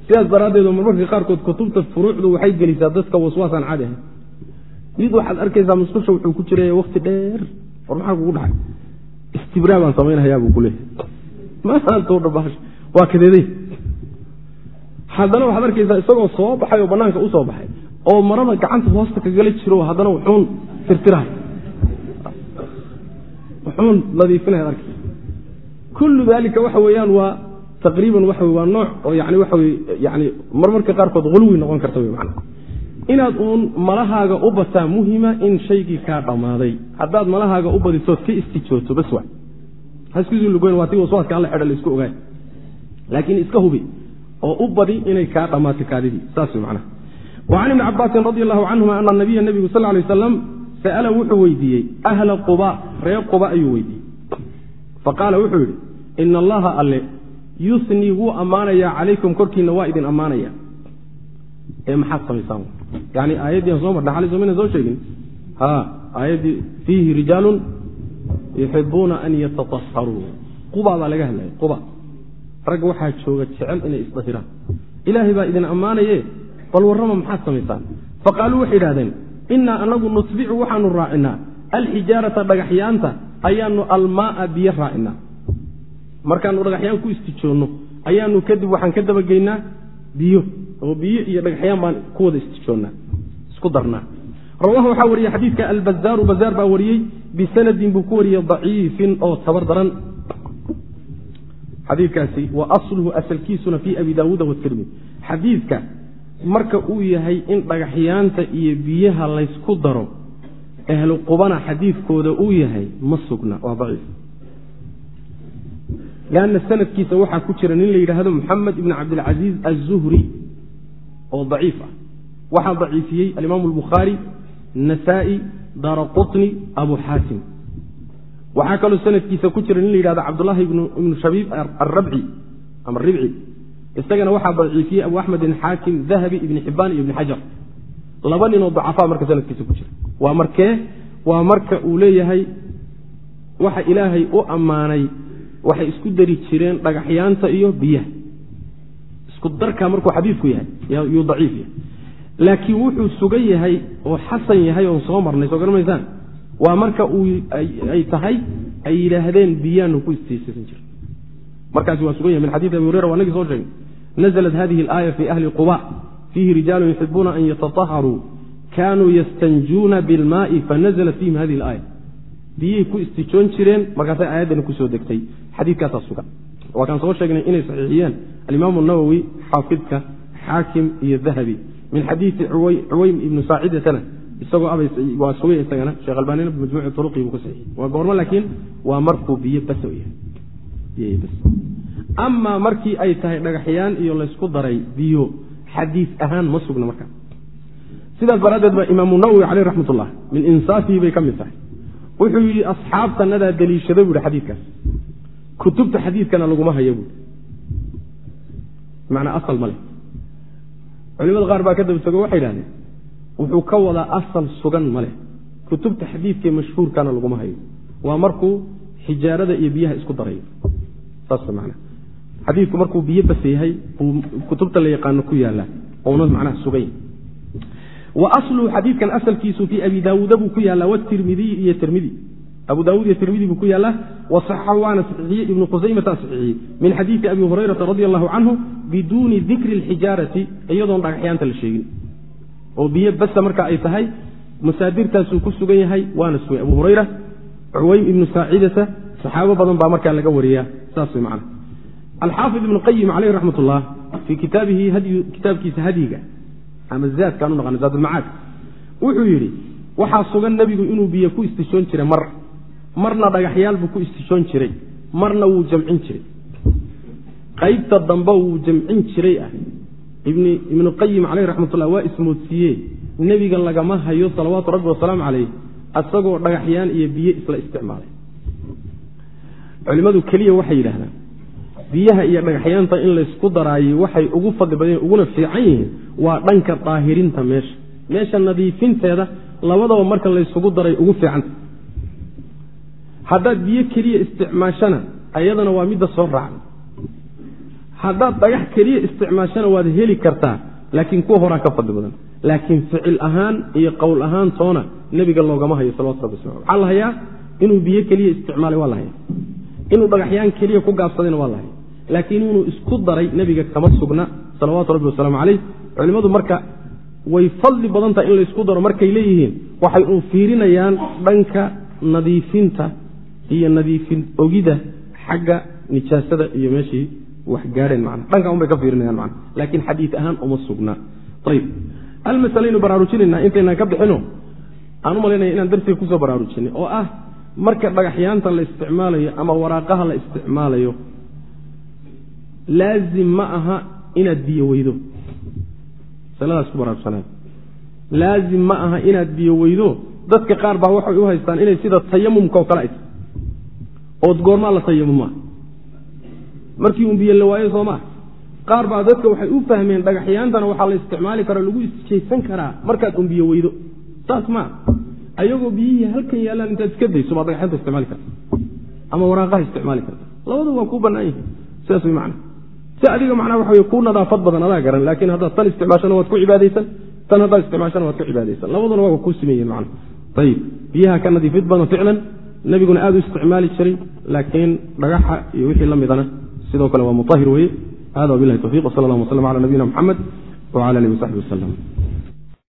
Speaker 1: Sidaas daraaddeed oo marmarka qaarkood kutubta furuucdu waxay gelisaa dadka waswaasaan caadi ahayn. Mid waxaad arkaysaa musqusha wuxuu ku jiraya wakti dheer war maxaa kugu dhacay? Istibraa baan samaynahayaa buu kuleeyahay maantoo dhan bahash waa kadeeday haddana waxaad arkaysaa isagoo soo baxay oo bannaanka u soo baxay oo marada gacanta hoosta kagala jiro haddana wuxuun tirtirahay wuxuun nadiifinaya arkaysa kullu daalika waxa weeyaan waa taqriiban waxa waa nooc oo yani waxa wey yani marmarka qaarkood hulwi noqon karta wey macana inaad uun malahaaga u bataa muhima in shaygii kaa dhammaaday haddaad malahaaga u badisood ka istijooto bas wa haskusulgoyn waa ti waswaaska alla xedha la isku ogaay laakiin iska hubi oo u badi inay kaa dhammaatay kaadidii saas wey macnaha wa can ibni cabaasin radi allahu canhuma ana nabiya nebigu sal lay waslam sa'ala wuxuu weydiiyey ahla quba reer quba ayuu weydiiyey faqaala wuxuu yidhi ina allaha alle yusnii wuu ammaanayaa calaykum korkiina waa idin ammaanaya. Ee maxaad samaysaan yani aayaddii soo marna xali somayna soo sheegin. Ha aayaddii fiihi rijaalun yuxibuuna an yataطaharuu quba baa laga hadlaya quba. Ragga waxaa jooga jecel inay isdahiraan. Ilaahay baa idin ammaanaye bal warrama maxaad samaysaan faqaaluu waxay idhahdeen inaa anagu nutbicu waxaanu raacinaa alxijaarata dhagaxyaanta ayaanu almaaa biyo raacinaa markaanu dhagaxyaan ku istijoonno ayaanu kadib waxaan ka dabageynaa biyo oo biyo iyo dhagaxyaan baan ku wada istijoonnaa isku darnaa. Rawaha waxaa wariyey xadiidka albazaaru bazaar baa wariyey bisanadin buu ku wariyey daciifin oo tabar daran. Xadiikaasi wa asluhu asalkiisuna fii abi daawuuda watirmidi xadiidka marka uu yahay in dhagaxyaanta iyo biyaha laysku daro ahlu qubana xadiidkooda uu yahay ma sugna waa daciif. Lanna sanadkiisa waxaa ku jira nin la yidhaahdo moxamed ibn cabdilcasiiz azuhri oo daciif ah. Waxaa daciifiyey alimaamu albukhaari nasaa-i abu xaatim waxaa kaloo sanadkiisa ku jira nin la yidhahdo cabdulahi ibnu shabiib arabci ama ribci. Isagana waxaa daciifiyey abu axmedin xaakim dahabi ibni xibaan iyo ibni xajar laba ninoo dacafaa marka sanadkiisa ku jira. Waa markee? Waa marka uu leeyahay waxa ilaahay u ammaanay waxay isku dari jireen dhagaxyaanta iyo biyaha. Isku darkaa markuu xadiidku yahay yuu daciif yahay. Laakiin wuxuu sugan yahay oo xasan yahay oon soo marnay soo garamaysaan waa marka uu ay tahay ay yidhaahdeen biyaanu ku istaysasan jira markaasi waa sugan yahay min xadiidi abi hurera waa nagii soo sheegay. Naزlat hadihi اlaaya fi ahli quba fiihi rijaalu yuxibuuna an yataطaharuu kanuu yastanjuuna bilmaai fanazlat fihim hadihi اlaaya biyay ku istijoon jireen markaasay aayaddani ku soo degtay xadiikaasaa sugan waa soo sheegnay inay saxiixiyeen alimaamu nawowi xaafidka xaakim iyo dahabi min xadiidi cuwaym ibnu saacidatana isagoo waa sugay isagana sheekh albanina majmuuci turuqi buu ku saxiixiyey waa goormo laakiin waa markuu biyo basa yahay bas amaa markii ay tahay dhagaxyaan iyo laysku daray biyo xadiis ahaan ma sugna markaa sidaas daraaddeed ba imaamu nawowi caleyh raxmat ullah min insaafihi bay ka mid tahay. Wuxuu yidhi asxaabtanadaa daliishada buu hi xadiidkaas. Kutubta xadiidkana laguma hayo buui manaa asal ma leh. Culimada qaar baa ka daba tego waxay idhahdeen wuxuu ka wadaa asal sugan ma leh. Kutubta xadiidkae mashhuurkana laguma hayo. Waa markuu xijaarada iyo biyaha isku darayo saas man xadiidku markuu biyo bas yahay kutubta la yaqaano ku yaallaa ouna macnaha sugan yahy wa asluhu xadiidkan asalkiisu fii abi daawuuda buu ku yaallaa watirmidiy iyo tirmidi abu daawud iyo tirmidi buu ku yaallaa wasaxaxahu waana saxiixiyey ibnu khusaymataa saxiixiyey min xadiidi abi hurayrata radi allahu canhu biduuni dikri alxijaarati iyadoon dhagaxyaanta la sheegin. Oo biyo basa marka ay tahay masaadirtaasuu ku sugan yahay waana sugay abu hurayra cuwaym ibnu saacidata saxaabo badan baa markaa laga wariyaa saas way macana alxaafid ibnu qayim caleyh raxmat ullah fii kitaabihi kitaabkiisa hadyiga ama zaadkaan u naqana zaadulmacaad wuxuu yidhi waxaa sugan nebigu inuu biyo ku istishoon jiray mar marna dhagaxyaal buu ku istishoon jiray marna wuu jamcin jiray qaybta dambe wuu jamcin jiray ah ibnu qayim caleyh raxmatullah waa ismoodsiiye nebiga lagama hayo salawaatu rabbi wasalaamu caleyh asagoo dhagaxyaan iyo biyo isla isticmaalay culimmadu keliya waxay yidhaahdaan biyaha iyo dhagaxyaanta in laysku daraayey waxay ugu fadli badan uguna fiican yihiin waa dhanka daahirinta meesha. Meesha nadiifinteeda labadaba marka laysugu daray ugu fiicanta haddaad biyo keliya isticmaashana ayadana waa midda soo raacda haddaad dhagax keliya isticmaashana waad heli kartaa laakiin kuwa horaa ka fadli badan. Laakiin ficil ahaan iyo qowl ahaan toona nebiga loogama hayo salawatu rabbi wasla waxaa la hayaa inuu biyo keliya isticmaalay waa la haya inuu dhagaxyaan keliya ku gaabsadayna waa la haya laakiin inuu isku daray nebiga kama sugna salawaatu rabbi wasalaamu caleyh culimmadu marka way fadli badan tahay in laysku daro markay leeyihiin. Waxay uu fiirinayaan dhanka nadiifinta iyo nadiifin ogida xagga nijaasada iyo meeshii wax gaadheen man dhanka un bay ka fiirinayaan man laakiin xadiid ahaan uma sugna. Ayib hal masalaynu baraarujinayna intaynaan ka bixino? Aan u inaan darsiga ku soo baraarujinay oo ah marka dhagaxyaanta la isticmaalayo ama waraaqaha la isticmaalayo laazim ma aha inaad biyo weydo. Masaladaas ku baraarujsanaa laazim ma aha inaad biyo weydo dadka qaar baa waxay u haystaan inay sida tayamumka oo kale ay tahay ood goormaa la tayamumaa markii un biyo la waayo soo maa qaar baa dadka waxay u fahmeen dhagaxyaantana waxaa la isticmaali karaa lagu isjaysan karaa markaad un biyo weydo. Saas maa ayagoo biyihii halkan yaallaan intaad iska dayso baad dhagaxyaanta isticmaali karta. Ama waraaqaha isticmaali karta. Labadu waa kuu bannaan yihiin sidaas way macna si adiga macnaa waxa wey kuu nadaafad badan adaa garan laakiin haddaad tan isticmaashana waad ku cibaadaysan tan haddaad isticmaashana waad ku cibaadaysan. Labaduna waa yihiin macna ayib biyaha ka nadiifid badan ficlan nebiguna aad u isticmaali jiray laakiin dhagaxa iyo wixii la midana sidoo kale waa mutahir weye hada wabilahi towfiq wsala allah waslam ala nabiyina mxamed wcala alihi wasaxbi waslem